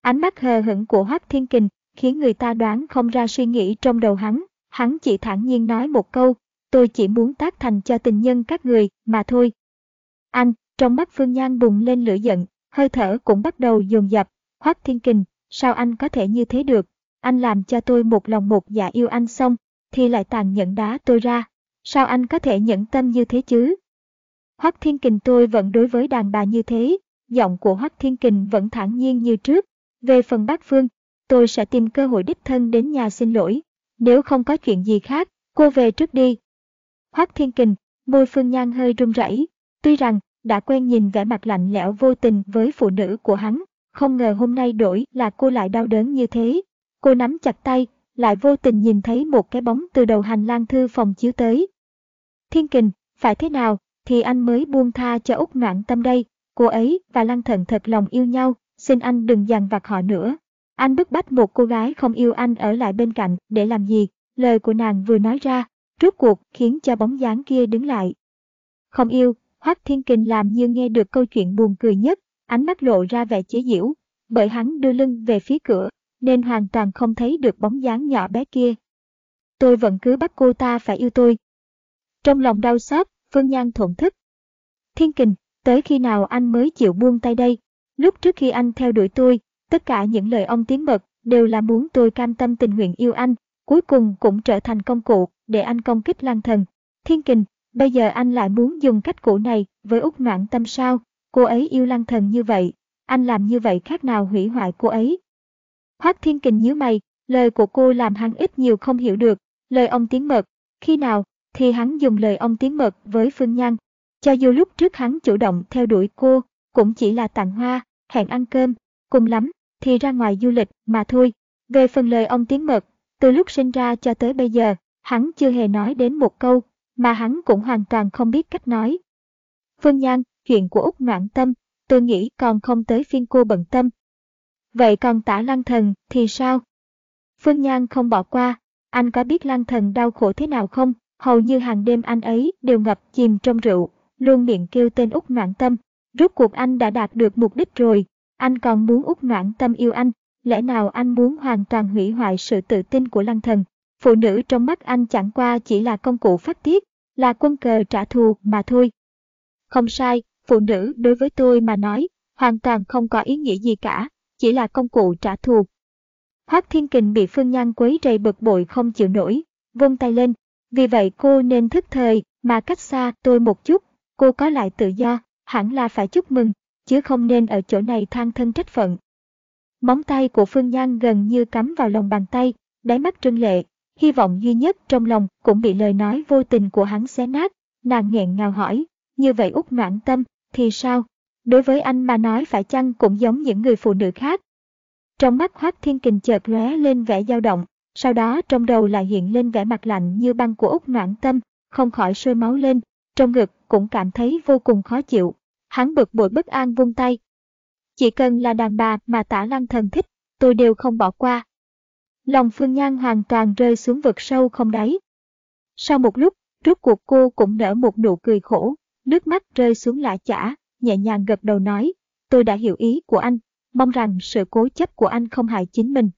Speaker 1: Ánh mắt hờ hững của Hoắc Thiên Kình khiến người ta đoán không ra suy nghĩ trong đầu hắn, hắn chỉ thản nhiên nói một câu, tôi chỉ muốn tác thành cho tình nhân các người, mà thôi. Anh, trong mắt Phương Nhan bùng lên lửa giận, hơi thở cũng bắt đầu dồn dập, Hoắc Thiên Kình, sao anh có thể như thế được? Anh làm cho tôi một lòng một dạ yêu anh xong, thì lại tàn nhẫn đá tôi ra. Sao anh có thể nhẫn tâm như thế chứ? Hoắc Thiên Kình tôi vẫn đối với đàn bà như thế, giọng của Hoắc Thiên Kình vẫn thản nhiên như trước. Về phần bác Phương, tôi sẽ tìm cơ hội đích thân đến nhà xin lỗi. Nếu không có chuyện gì khác, cô về trước đi. Hoắc Thiên Kình, môi Phương Nhan hơi run rẩy. Tuy rằng, đã quen nhìn vẻ mặt lạnh lẽo vô tình với phụ nữ của hắn, không ngờ hôm nay đổi là cô lại đau đớn như thế. Cô nắm chặt tay, lại vô tình nhìn thấy một cái bóng từ đầu hành lang thư phòng chiếu tới. Thiên kình, phải thế nào, thì anh mới buông tha cho Úc Noãn Tâm đây, cô ấy và Lăng Thần thật lòng yêu nhau, xin anh đừng dằn vặt họ nữa. Anh bức bách một cô gái không yêu anh ở lại bên cạnh để làm gì, lời của nàng vừa nói ra, rốt cuộc khiến cho bóng dáng kia đứng lại. Không yêu, Hoắc Thiên Kình làm như nghe được câu chuyện buồn cười nhất, ánh mắt lộ ra vẻ chế giễu, bởi hắn đưa lưng về phía cửa, nên hoàn toàn không thấy được bóng dáng nhỏ bé kia. Tôi vẫn cứ bắt cô ta phải yêu tôi. Trong lòng đau xót, Phương Nhan thổn thức. Thiên kình, tới khi nào anh mới chịu buông tay đây? Lúc trước khi anh theo đuổi tôi, tất cả những lời ông tiếng mật đều là muốn tôi cam tâm tình nguyện yêu anh, cuối cùng cũng trở thành công cụ để anh công kích lang thần. Thiên kình, bây giờ anh lại muốn dùng cách cũ này với út Noãn tâm sao? Cô ấy yêu lăng thần như vậy, anh làm như vậy khác nào hủy hoại cô ấy? Hoác Thiên Kình nhíu mày, lời của cô làm hắn ít nhiều không hiểu được, lời ông tiếng mật, khi nào thì hắn dùng lời ông tiếng mật với Phương Nhan. Cho dù lúc trước hắn chủ động theo đuổi cô, cũng chỉ là tặng hoa, hẹn ăn cơm, cùng lắm thì ra ngoài du lịch mà thôi. Về phần lời ông tiếng mật, từ lúc sinh ra cho tới bây giờ, hắn chưa hề nói đến một câu, mà hắn cũng hoàn toàn không biết cách nói. Phương Nhan, chuyện của Úc Noãn Tâm, tôi nghĩ còn không tới phiên cô bận tâm, Vậy còn tả lăng thần thì sao? Phương Nhan không bỏ qua, anh có biết lăng thần đau khổ thế nào không? Hầu như hàng đêm anh ấy đều ngập chìm trong rượu, luôn miệng kêu tên Úc Noãn Tâm. Rốt cuộc anh đã đạt được mục đích rồi, anh còn muốn Úc Noãn Tâm yêu anh, lẽ nào anh muốn hoàn toàn hủy hoại sự tự tin của lăng thần? Phụ nữ trong mắt anh chẳng qua chỉ là công cụ phát tiết, là quân cờ trả thù mà thôi. Không sai, phụ nữ đối với tôi mà nói, hoàn toàn không có ý nghĩa gì cả, chỉ là công cụ trả thù. Hoác Thiên Kình bị Phương Nhan quấy rầy bực bội không chịu nổi, vung tay lên. Vì vậy cô nên thức thời mà cách xa tôi một chút, cô có lại tự do, hẳn là phải chúc mừng, chứ không nên ở chỗ này than thân trách phận. Móng tay của Phương Nhan gần như cắm vào lòng bàn tay, đáy mắt trưng lệ, hy vọng duy nhất trong lòng cũng bị lời nói vô tình của hắn xé nát, nàng nghẹn ngào hỏi, như vậy út noạn tâm, thì sao? Đối với anh mà nói phải chăng cũng giống những người phụ nữ khác? Trong mắt Hoác Thiên Kình chợt lóe lên vẻ dao động, sau đó trong đầu lại hiện lên vẻ mặt lạnh như băng của út noạn tâm, không khỏi sôi máu lên, trong ngực cũng cảm thấy vô cùng khó chịu. Hắn bực bội bất an vung tay. Chỉ cần là đàn bà mà tả lăng thần thích, tôi đều không bỏ qua. Lòng Phương Nhan hoàn toàn rơi xuống vực sâu không đáy. Sau một lúc, rốt cuộc cô cũng nở một nụ cười khổ, nước mắt rơi xuống lạ chả, nhẹ nhàng gật đầu nói, tôi đã hiểu ý của anh, mong rằng sự cố chấp của anh không hại chính mình.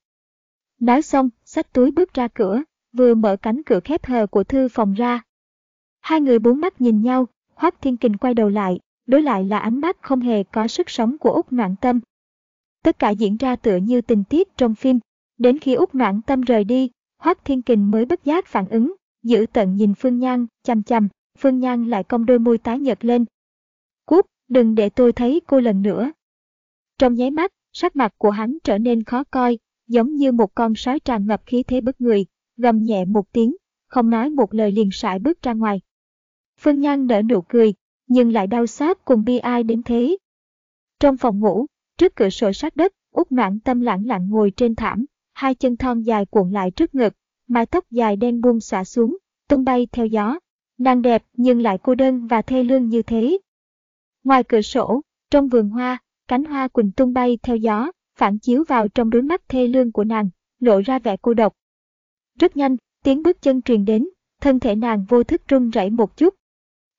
Speaker 1: Nói xong, xách túi bước ra cửa, vừa mở cánh cửa khép hờ của thư phòng ra. Hai người bốn mắt nhìn nhau, Hoác Thiên Kình quay đầu lại, đối lại là ánh mắt không hề có sức sống của Úc Noãn Tâm. Tất cả diễn ra tựa như tình tiết trong phim, đến khi út Noãn Tâm rời đi, Hoác Thiên Kình mới bất giác phản ứng, giữ tận nhìn Phương Nhan, chằm chằm, Phương Nhan lại cong đôi môi tái nhợt lên. Cút, đừng để tôi thấy cô lần nữa. Trong nháy mắt, sắc mặt của hắn trở nên khó coi, giống như một con sói tràn ngập khí thế bất người, gầm nhẹ một tiếng, không nói một lời liền sải bước ra ngoài. Phương Nhan nở nụ cười, nhưng lại đau xót cùng bi ai đến thế. Trong phòng ngủ, trước cửa sổ sát đất, út noãn tâm lặng lặng ngồi trên thảm, hai chân thon dài cuộn lại trước ngực, mái tóc dài đen buông xõa xuống, tung bay theo gió. Nàng đẹp nhưng lại cô đơn và thê lương như thế. Ngoài cửa sổ, trong vườn hoa, cánh hoa quỳnh tung bay theo gió, phản chiếu vào trong đôi mắt thê lương của nàng, lộ ra vẻ cô độc. Rất nhanh, tiếng bước chân truyền đến, thân thể nàng vô thức run rẩy một chút.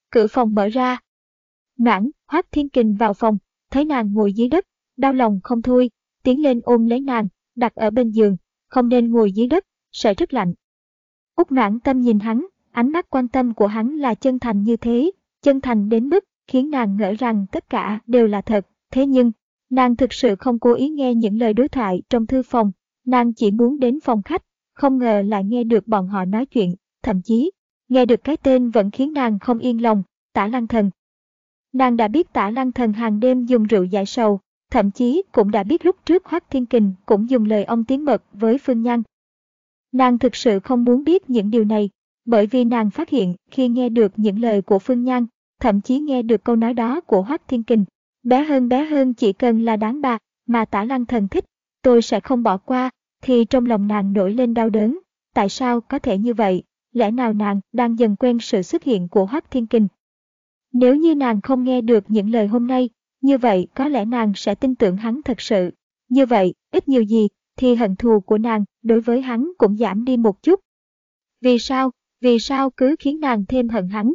Speaker 1: Cửa phòng mở ra. Noãn, Hoác Thiên Kình vào phòng, thấy nàng ngồi dưới đất, đau lòng không thôi, tiến lên ôm lấy nàng, đặt ở bên giường, không nên ngồi dưới đất, sẽ rất lạnh. Úc noãn tâm nhìn hắn, ánh mắt quan tâm của hắn là chân thành như thế, chân thành đến mức khiến nàng ngỡ rằng tất cả đều là thật. Thế nhưng, nàng thực sự không cố ý nghe những lời đối thoại trong thư phòng, nàng chỉ muốn đến phòng khách, không ngờ lại nghe được bọn họ nói chuyện, thậm chí, nghe được cái tên vẫn khiến nàng không yên lòng, tả lăng thần. Nàng đã biết tả lăng thần hàng đêm dùng rượu giải sầu, thậm chí cũng đã biết lúc trước Hoác Thiên Kình cũng dùng lời ông tiếng mật với Phương Nhan. Nàng thực sự không muốn biết những điều này, bởi vì nàng phát hiện khi nghe được những lời của Phương Nhan, thậm chí nghe được câu nói đó của Hoác Thiên Kình, bé hơn bé hơn chỉ cần là đáng bạc mà tả lăng thần thích, tôi sẽ không bỏ qua, thì trong lòng nàng nổi lên đau đớn. Tại sao có thể như vậy? Lẽ nào nàng đang dần quen sự xuất hiện của Hoác Thiên Kình? Nếu như nàng không nghe được những lời hôm nay, như vậy có lẽ nàng sẽ tin tưởng hắn thật sự. Như vậy, ít nhiều gì, thì hận thù của nàng đối với hắn cũng giảm đi một chút. Vì sao, vì sao cứ khiến nàng thêm hận hắn?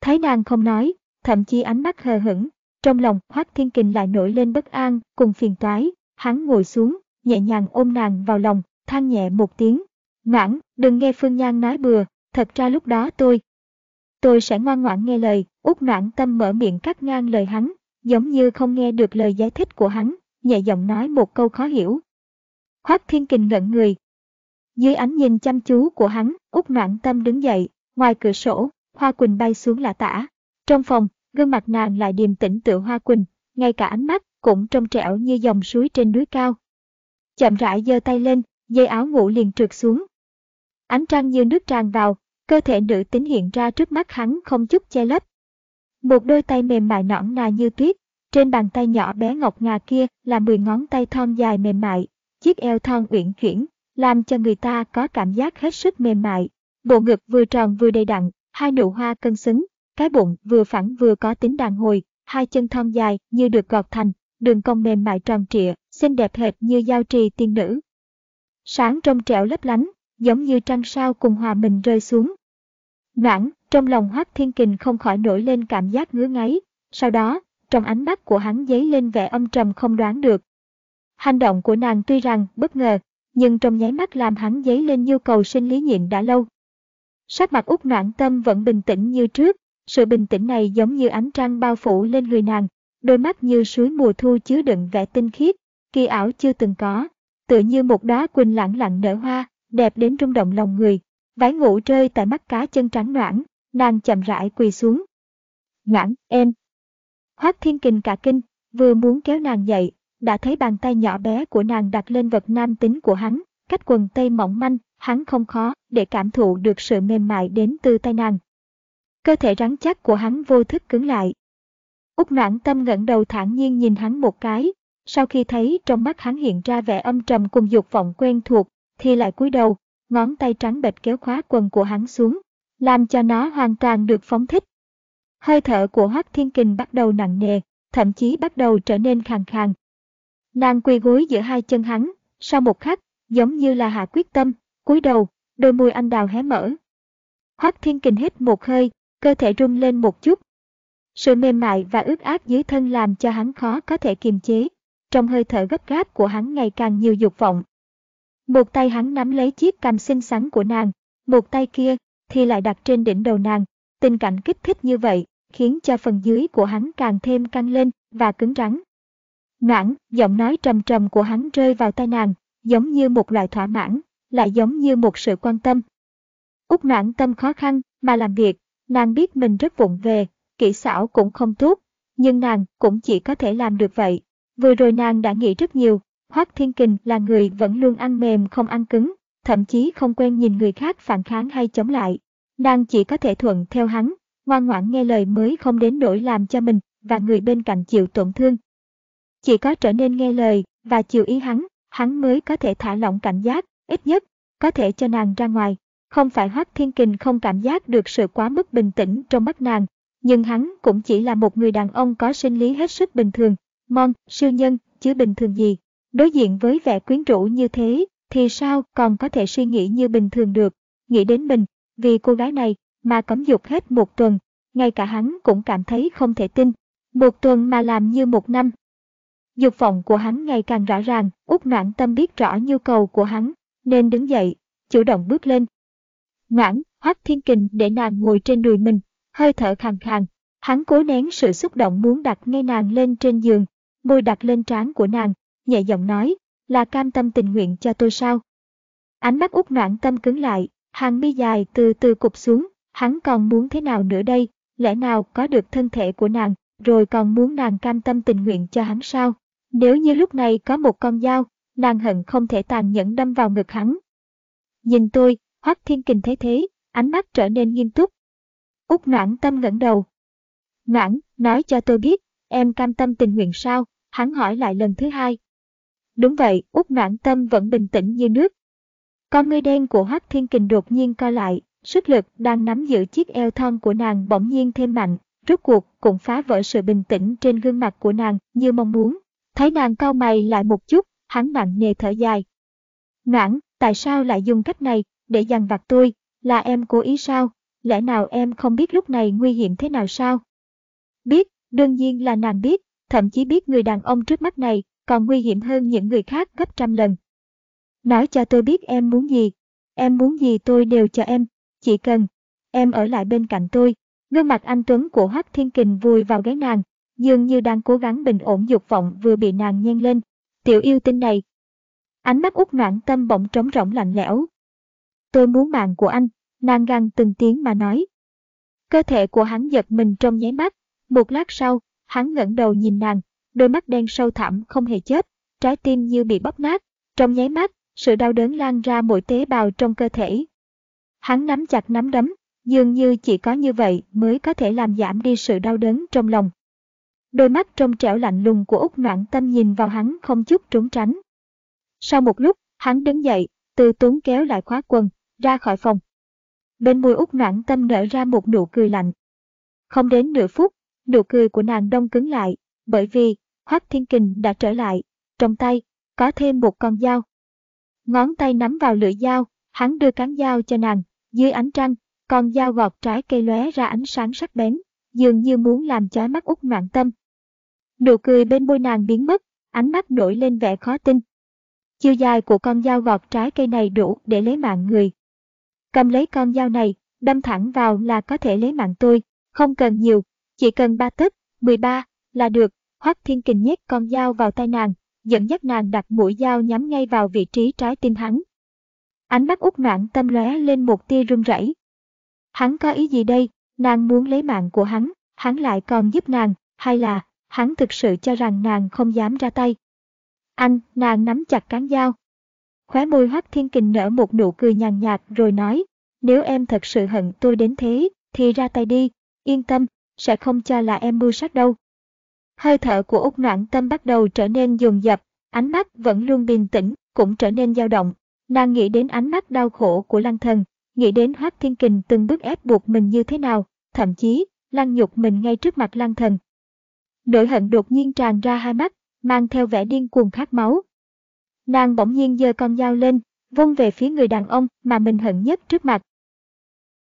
Speaker 1: Thấy nàng không nói, thậm chí ánh mắt hờ hững, trong lòng Hoác Thiên Kình lại nổi lên bất an cùng phiền toái, hắn ngồi xuống, nhẹ nhàng ôm nàng vào lòng, than nhẹ một tiếng. Ngoãn, đừng nghe Phương Nhan nói bừa, thật ra lúc đó tôi. Tôi sẽ ngoan ngoãn nghe lời, út noãn tâm mở miệng cắt ngang lời hắn, giống như không nghe được lời giải thích của hắn, nhẹ giọng nói một câu khó hiểu. Hoác Thiên Kình ngẩn người. Dưới ánh nhìn chăm chú của hắn, út noãn tâm đứng dậy, ngoài cửa sổ, hoa quỳnh bay xuống là tả. Trong phòng, gương mặt nàng lại điềm tĩnh tựa hoa quỳnh, ngay cả ánh mắt cũng trong trẻo như dòng suối trên núi cao. Chậm rãi giơ tay lên, dây áo ngủ liền trượt xuống. Ánh trăng như nước tràn vào, cơ thể nữ tính hiện ra trước mắt hắn không chút che lấp. Một đôi tay mềm mại nõn nà như tuyết, trên bàn tay nhỏ bé ngọc ngà kia là mười ngón tay thon dài mềm mại, chiếc eo thon uyển chuyển, làm cho người ta có cảm giác hết sức mềm mại. Bộ ngực vừa tròn vừa đầy đặn, hai nụ hoa cân xứng, cái bụng vừa phẳng vừa có tính đàn hồi, hai chân thon dài như được gọt thành, đường cong mềm mại tròn trịa, xinh đẹp hệt như giao trì tiên nữ. Sáng trong trẻo lấp lánh, giống như trăng sao cùng hòa mình rơi xuống. Noãn, trong lòng Hoác Thiên Kình không khỏi nổi lên cảm giác ngứa ngáy, sau đó, trong ánh mắt của hắn dấy lên vẻ âm trầm không đoán được. Hành động của nàng tuy rằng bất ngờ, nhưng trong nháy mắt làm hắn dấy lên nhu cầu sinh lý nhịn đã lâu. Sắc mặt út noãn tâm vẫn bình tĩnh như trước, sự bình tĩnh này giống như ánh trăng bao phủ lên người nàng, đôi mắt như suối mùa thu chứa đựng vẻ tinh khiết, kỳ ảo chưa từng có, tựa như một đóa quỳnh lãng lặng nở hoa, đẹp đến rung động lòng người. Váy ngủ rơi tại mắt cá chân trắng noãn, nàng chậm rãi quỳ xuống. Ngãn, em. Hoác thiên kình cả kinh, vừa muốn kéo nàng dậy, đã thấy bàn tay nhỏ bé của nàng đặt lên vật nam tính của hắn, cách quần tây mỏng manh, hắn không khó để cảm thụ được sự mềm mại đến từ tay nàng. Cơ thể rắn chắc của hắn vô thức cứng lại. Úc noãn tâm ngẩng đầu thản nhiên nhìn hắn một cái, sau khi thấy trong mắt hắn hiện ra vẻ âm trầm cùng dục vọng quen thuộc, thì lại cúi đầu, ngón tay trắng bệch kéo khóa quần của hắn xuống, làm cho nó hoàn toàn được phóng thích. Hơi thở của Hoắc Thiên Kình bắt đầu nặng nề, thậm chí bắt đầu trở nên khàn khàn. Nàng quỳ gối giữa hai chân hắn, sau một khắc, giống như là hạ quyết tâm, cúi đầu, đôi môi anh đào hé mở. Hoắc Thiên Kình hít một hơi, cơ thể rung lên một chút. Sự mềm mại và ướt át dưới thân làm cho hắn khó có thể kiềm chế. Trong hơi thở gấp gáp của hắn ngày càng nhiều dục vọng. Một tay hắn nắm lấy chiếc cằm xinh xắn của nàng, một tay kia thì lại đặt trên đỉnh đầu nàng. Tình cảnh kích thích như vậy khiến cho phần dưới của hắn càng thêm căng lên và cứng rắn. Noãn, giọng nói trầm trầm của hắn rơi vào tai nàng, giống như một loại thỏa mãn, lại giống như một sự quan tâm. Úc noãn tâm khó khăn mà làm việc, nàng biết mình rất vụng về, kỹ xảo cũng không tốt, nhưng nàng cũng chỉ có thể làm được vậy. Vừa rồi nàng đã nghĩ rất nhiều, Hoác Thiên Kình là người vẫn luôn ăn mềm không ăn cứng, thậm chí không quen nhìn người khác phản kháng hay chống lại. Nàng chỉ có thể thuận theo hắn, ngoan ngoãn nghe lời mới không đến nỗi làm cho mình và người bên cạnh chịu tổn thương. Chỉ có trở nên nghe lời và chịu ý hắn, hắn mới có thể thả lỏng cảnh giác, ít nhất, có thể cho nàng ra ngoài. Không phải Hoắc Thiên Kình không cảm giác được sự quá mức bình tĩnh trong mắt nàng, nhưng hắn cũng chỉ là một người đàn ông có sinh lý hết sức bình thường, mon, siêu nhân, chứ bình thường gì. Đối diện với vẻ quyến rũ như thế, thì sao còn có thể suy nghĩ như bình thường được, nghĩ đến mình, vì cô gái này mà cấm dục hết một tuần, ngay cả hắn cũng cảm thấy không thể tin. Một tuần mà làm như một năm. Dục vọng của hắn ngày càng rõ ràng, út noãn tâm biết rõ nhu cầu của hắn, nên đứng dậy, chủ động bước lên. Noãn, hoác thiên kình để nàng ngồi trên đùi mình, hơi thở khàn khàn. Hắn cố nén sự xúc động muốn đặt ngay nàng lên trên giường, môi đặt lên trán của nàng, nhẹ giọng nói, là cam tâm tình nguyện cho tôi sao? Ánh mắt út noạn tâm cứng lại, hàng mi dài từ từ cụp xuống, hắn còn muốn thế nào nữa đây, lẽ nào có được thân thể của nàng, rồi còn muốn nàng cam tâm tình nguyện cho hắn sao? Nếu như lúc này có một con dao, nàng hận không thể tàn nhẫn đâm vào ngực hắn. Nhìn tôi, Hoắc Thiên Kình thấy thế, ánh mắt trở nên nghiêm túc. Úc Noãn Tâm ngẩng đầu. Noãn, nói cho tôi biết, em cam tâm tình nguyện sao? Hắn hỏi lại lần thứ hai. Đúng vậy, Úc Noãn Tâm vẫn bình tĩnh như nước. Con ngươi đen của Hoắc Thiên Kình đột nhiên co lại, sức lực đang nắm giữ chiếc eo thon của nàng bỗng nhiên thêm mạnh, rốt cuộc cũng phá vỡ sự bình tĩnh trên gương mặt của nàng như mong muốn. Thấy nàng cau mày lại một chút, hắn nặng nề thở dài. Noãn, tại sao lại dùng cách này để dằn vặt tôi, là em cố ý sao? Lẽ nào em không biết lúc này nguy hiểm thế nào sao? Biết, đương nhiên là nàng biết, thậm chí biết người đàn ông trước mắt này còn nguy hiểm hơn những người khác gấp trăm lần. Nói cho tôi biết em muốn gì, em muốn gì tôi đều cho em, chỉ cần em ở lại bên cạnh tôi. Gương mặt anh Tuấn của Hoắc Thiên Kình vùi vào gáy nàng, dường như đang cố gắng bình ổn dục vọng vừa bị nàng nhen lên. Tiểu yêu tinh này. Ánh mắt út noãn tâm bỗng trống rỗng lạnh lẽo. Tôi muốn mạng của anh, nàng găng từng tiếng mà nói. Cơ thể của hắn giật mình trong nháy mắt, một lát sau, hắn ngẩng đầu nhìn nàng, đôi mắt đen sâu thẳm không hề chết, trái tim như bị bóp nát, trong nháy mắt, sự đau đớn lan ra mỗi tế bào trong cơ thể. Hắn nắm chặt nắm đấm, dường như chỉ có như vậy mới có thể làm giảm đi sự đau đớn trong lòng. Đôi mắt trong trẻo lạnh lùng của Úc Noãn Tâm nhìn vào hắn không chút trốn tránh. Sau một lúc, hắn đứng dậy, từ tốn kéo lại khóa quần, ra khỏi phòng. Bên môi Úc Noãn Tâm nở ra một nụ cười lạnh. Không đến nửa phút, nụ cười của nàng đông cứng lại, bởi vì Hoác Thiên Kình đã trở lại, trong tay có thêm một con dao. Ngón tay nắm vào lưỡi dao, hắn đưa cán dao cho nàng, dưới ánh trăng, con dao gọt trái cây lóe ra ánh sáng sắc bén, dường như muốn làm chói mắt út mạng tâm. Nụ cười bên môi nàng biến mất, ánh mắt nổi lên vẻ khó tin. Chiều dài của con dao gọt trái cây này đủ để lấy mạng người. Cầm lấy con dao này, đâm thẳng vào là có thể lấy mạng tôi, không cần nhiều, chỉ cần ba tấc, 13 là được. Hoắc Thiên Kình nhét con dao vào tay nàng, dẫn dắt nàng đặt mũi dao nhắm ngay vào vị trí trái tim hắn. Ánh mắt út noạn tâm lóe lên một tia run rẩy. Hắn có ý gì đây? Nàng muốn lấy mạng của hắn, hắn lại còn giúp nàng, hay là hắn thực sự cho rằng nàng không dám ra tay. Anh, nàng nắm chặt cán dao. Khóe môi Hoắc Thiên Kình nở một nụ cười nhàn nhạt rồi nói, nếu em thật sự hận tôi đến thế, thì ra tay đi, yên tâm, sẽ không cho là em mưu sát đâu. Hơi thở của Úc Noãn Tâm bắt đầu trở nên dồn dập, ánh mắt vẫn luôn bình tĩnh, cũng trở nên dao động. Nàng nghĩ đến ánh mắt đau khổ của Lăng Thần, nghĩ đến Hoắc Thiên Kình từng bước ép buộc mình như thế nào, thậm chí lăng nhục mình ngay trước mặt Lăng Thần. Nỗi hận đột nhiên tràn ra hai mắt, mang theo vẻ điên cuồng khát máu. Nàng bỗng nhiên giơ con dao lên, vung về phía người đàn ông mà mình hận nhất trước mặt.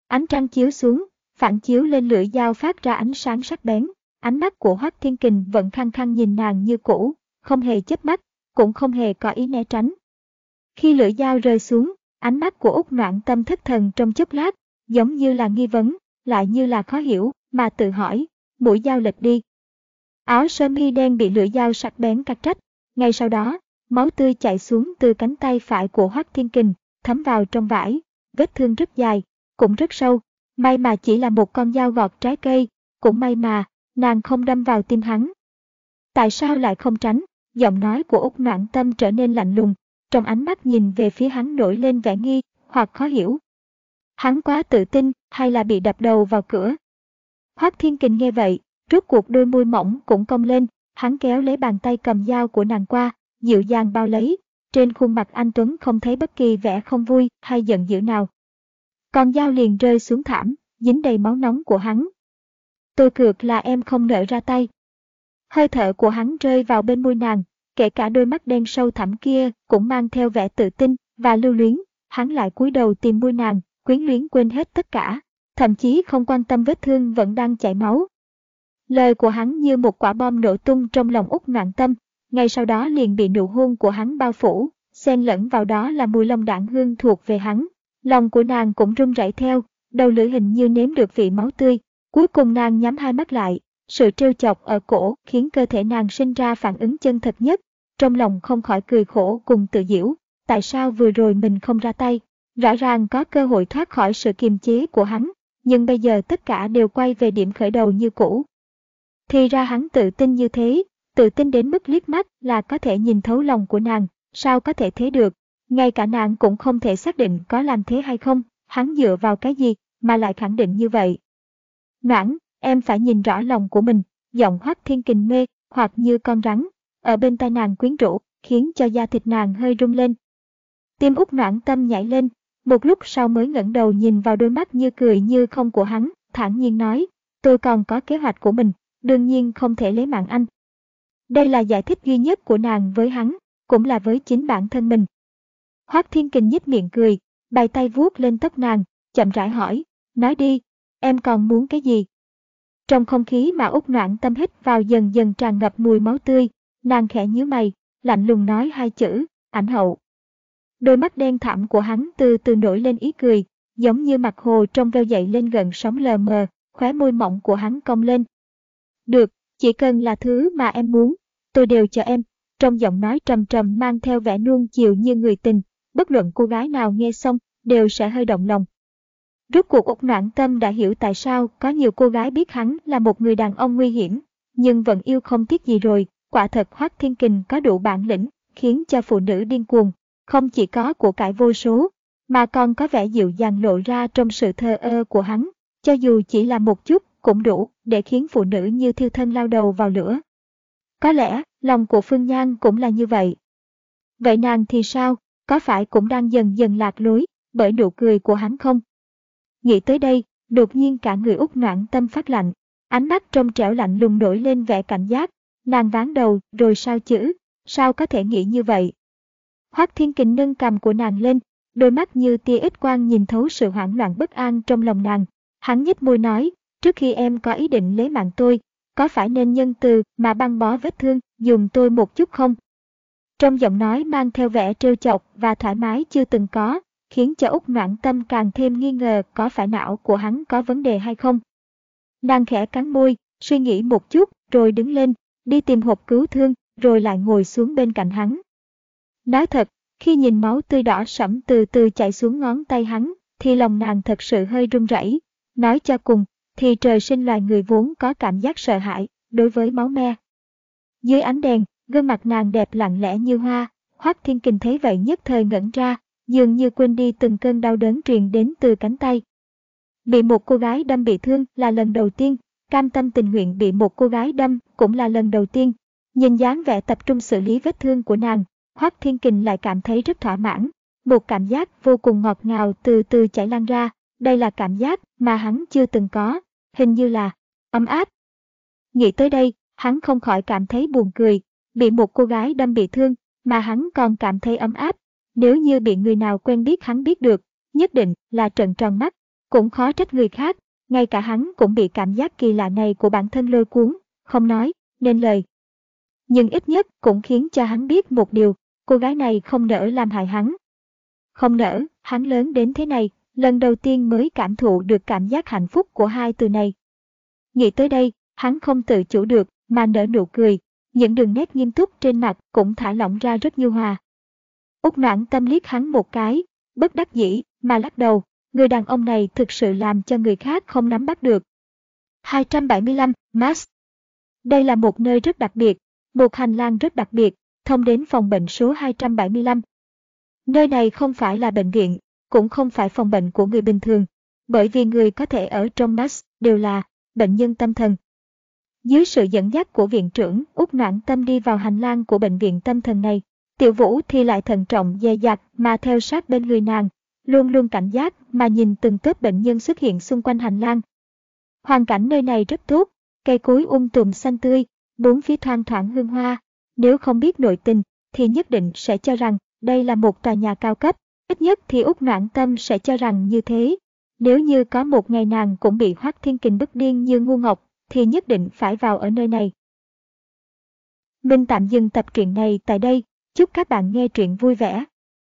Speaker 1: Ánh trăng chiếu xuống, phản chiếu lên lưỡi dao phát ra ánh sáng sắc bén. Ánh mắt của Hoắc Thiên Kình vẫn khăng khăng nhìn nàng như cũ, không hề chớp mắt, cũng không hề có ý né tránh. Khi lưỡi dao rơi xuống, ánh mắt của Úc Noãn Tâm thất thần trong chốc lát, giống như là nghi vấn, lại như là khó hiểu, mà tự hỏi, mũi dao lệch đi. Áo sơ mi đen bị lưỡi dao sắc bén cắt rách, ngay sau đó, máu tươi chảy xuống từ cánh tay phải của Hoắc Thiên Kình, thấm vào trong vải, vết thương rất dài, cũng rất sâu, may mà chỉ là một con dao gọt trái cây, cũng may mà, nàng không đâm vào tim hắn. Tại sao lại không tránh? Giọng nói của Úc Noãn Tâm trở nên lạnh lùng, trong ánh mắt nhìn về phía hắn nổi lên vẻ nghi, hoặc khó hiểu. Hắn quá tự tin, hay là bị đập đầu vào cửa? Hoác Thiên Kình nghe vậy, rốt cuộc đôi môi mỏng cũng cong lên, hắn kéo lấy bàn tay cầm dao của nàng qua, dịu dàng bao lấy, trên khuôn mặt anh Tuấn không thấy bất kỳ vẻ không vui hay giận dữ nào. Con dao liền rơi xuống thảm, dính đầy máu nóng của hắn. Tôi cược là em không nỡ ra tay. Hơi thở của hắn rơi vào bên môi nàng, kể cả đôi mắt đen sâu thẳm kia cũng mang theo vẻ tự tin và lưu luyến. Hắn lại cúi đầu tìm môi nàng, quyến luyến quên hết tất cả, thậm chí không quan tâm vết thương vẫn đang chảy máu. Lời của hắn như một quả bom nổ tung trong lòng út noạn tâm, ngay sau đó liền bị nụ hôn của hắn bao phủ, xen lẫn vào đó là mùi lông đạn hương thuộc về hắn. Lòng của nàng cũng run rẩy theo, đầu lưỡi hình như nếm được vị máu tươi. Cuối cùng nàng nhắm hai mắt lại, sự trêu chọc ở cổ khiến cơ thể nàng sinh ra phản ứng chân thật nhất. Trong lòng không khỏi cười khổ cùng tự diễu, tại sao vừa rồi mình không ra tay. Rõ ràng có cơ hội thoát khỏi sự kiềm chế của hắn, nhưng bây giờ tất cả đều quay về điểm khởi đầu như cũ. Thì ra hắn tự tin như thế, tự tin đến mức liếc mắt là có thể nhìn thấu lòng của nàng, sao có thể thế được, ngay cả nàng cũng không thể xác định có làm thế hay không, hắn dựa vào cái gì mà lại khẳng định như vậy. Noãn, em phải nhìn rõ lòng của mình, giọng hoắc thiên kình mê, hoặc như con rắn, ở bên tai nàng quyến rũ, khiến cho da thịt nàng hơi rung lên. Tim út noãn tâm nhảy lên, một lúc sau mới ngẩng đầu nhìn vào đôi mắt như cười như không của hắn, thản nhiên nói, tôi còn có kế hoạch của mình, đương nhiên không thể lấy mạng anh. Đây là giải thích duy nhất của nàng với hắn, cũng là với chính bản thân mình. Hoác Thiên Kình nhếch miệng cười, bài tay vuốt lên tóc nàng, chậm rãi hỏi, nói đi, em còn muốn cái gì? Trong không khí mà Úc Noãn tâm hít vào dần dần tràn ngập mùi máu tươi, nàng khẽ nhíu mày, lạnh lùng nói hai chữ, ảnh hậu. Đôi mắt đen thẳm của hắn từ từ nổi lên ý cười, giống như mặt hồ trong veo dậy lên gần sóng lờ mờ, khóe môi mỏng của hắn cong lên. Được, chỉ cần là thứ mà em muốn, tôi đều cho em. Trong giọng nói trầm trầm mang theo vẻ nuông chiều như người tình, bất luận cô gái nào nghe xong đều sẽ hơi động lòng. Rốt cuộc Úc Noãn Tâm đã hiểu tại sao có nhiều cô gái biết hắn là một người đàn ông nguy hiểm, nhưng vẫn yêu không tiếc gì rồi, quả thật Hoác Thiên Kình có đủ bản lĩnh, khiến cho phụ nữ điên cuồng, không chỉ có của cải vô số, mà còn có vẻ dịu dàng lộ ra trong sự thơ ơ của hắn, cho dù chỉ là một chút cũng đủ để khiến phụ nữ như thiêu thân lao đầu vào lửa. Có lẽ, lòng của Phương Nhan cũng là như vậy. Vậy nàng thì sao, có phải cũng đang dần dần lạc lối bởi nụ cười của hắn không? Nghĩ tới đây, đột nhiên cả người út noạn tâm phát lạnh, ánh mắt trong trẻo lạnh lùng nổi lên vẻ cảnh giác, nàng ván đầu rồi sao chữ, sao có thể nghĩ như vậy? Hoác Thiên Kình nâng cầm của nàng lên, đôi mắt như tia ít quang nhìn thấu sự hoảng loạn bất an trong lòng nàng. Hắn nhếch môi nói, trước khi em có ý định lấy mạng tôi, có phải nên nhân từ mà băng bó vết thương, dùng tôi một chút không? Trong giọng nói mang theo vẻ trêu chọc và thoải mái chưa từng có, khiến cho Úc Noãn Tâm càng thêm nghi ngờ có phải não của hắn có vấn đề hay không. Nàng khẽ cắn môi, suy nghĩ một chút, rồi đứng lên, đi tìm hộp cứu thương, rồi lại ngồi xuống bên cạnh hắn. Nói thật, khi nhìn máu tươi đỏ sẫm từ từ chảy xuống ngón tay hắn, thì lòng nàng thật sự hơi run rẩy. Nói cho cùng, thì trời sinh loài người vốn có cảm giác sợ hãi đối với máu me. Dưới ánh đèn, gương mặt nàng đẹp lặng lẽ như hoa, Hoắc Thiên Kình thấy vậy nhất thời ngẩn ra, dường như quên đi từng cơn đau đớn truyền đến từ cánh tay. Bị một cô gái đâm bị thương là lần đầu tiên, cam tâm tình nguyện bị một cô gái đâm cũng là lần đầu tiên. Nhìn dáng vẻ tập trung xử lý vết thương của nàng, Hoắc Thiên Kình lại cảm thấy rất thỏa mãn. Một cảm giác vô cùng ngọt ngào từ từ chảy lan ra, đây là cảm giác mà hắn chưa từng có, hình như là ấm áp. Nghĩ tới đây, hắn không khỏi cảm thấy buồn cười, bị một cô gái đâm bị thương, mà hắn còn cảm thấy ấm áp. Nếu như bị người nào quen biết hắn biết được, nhất định là trận tròn mắt, cũng khó trách người khác, ngay cả hắn cũng bị cảm giác kỳ lạ này của bản thân lôi cuốn, không nói, nên lời. Nhưng ít nhất cũng khiến cho hắn biết một điều, cô gái này không nỡ làm hại hắn. Không nỡ, hắn lớn đến thế này, lần đầu tiên mới cảm thụ được cảm giác hạnh phúc của hai từ này. Nghĩ tới đây, hắn không tự chủ được, mà nở nụ cười, những đường nét nghiêm túc trên mặt cũng thả lỏng ra rất nhu hòa. Úc noãn tâm liếc hắn một cái, bất đắc dĩ, mà lắc đầu, người đàn ông này thực sự làm cho người khác không nắm bắt được. 275, Max Đây là một nơi rất đặc biệt, một hành lang rất đặc biệt, thông đến phòng bệnh số 275. Nơi này không phải là bệnh viện, cũng không phải phòng bệnh của người bình thường, bởi vì người có thể ở trong Max đều là bệnh nhân tâm thần. Dưới sự dẫn dắt của viện trưởng, Úc Noãn Tâm đi vào hành lang của bệnh viện tâm thần này. Tiểu Vũ thì lại thận trọng dè dặt mà theo sát bên người nàng, luôn luôn cảnh giác mà nhìn từng tớp bệnh nhân xuất hiện xung quanh hành lang. Hoàn cảnh nơi này rất tốt, cây cối um tùm xanh tươi, bốn phía thoang thoảng hương hoa. Nếu không biết nội tình, thì nhất định sẽ cho rằng đây là một tòa nhà cao cấp. Ít nhất thì Úc Noãn Tâm sẽ cho rằng như thế. Nếu như có một ngày nàng cũng bị Hoác Thiên Kình bức điên như ngu ngọc, thì nhất định phải vào ở nơi này. Minh tạm dừng tập truyện này tại đây. Chúc các bạn nghe truyện vui vẻ.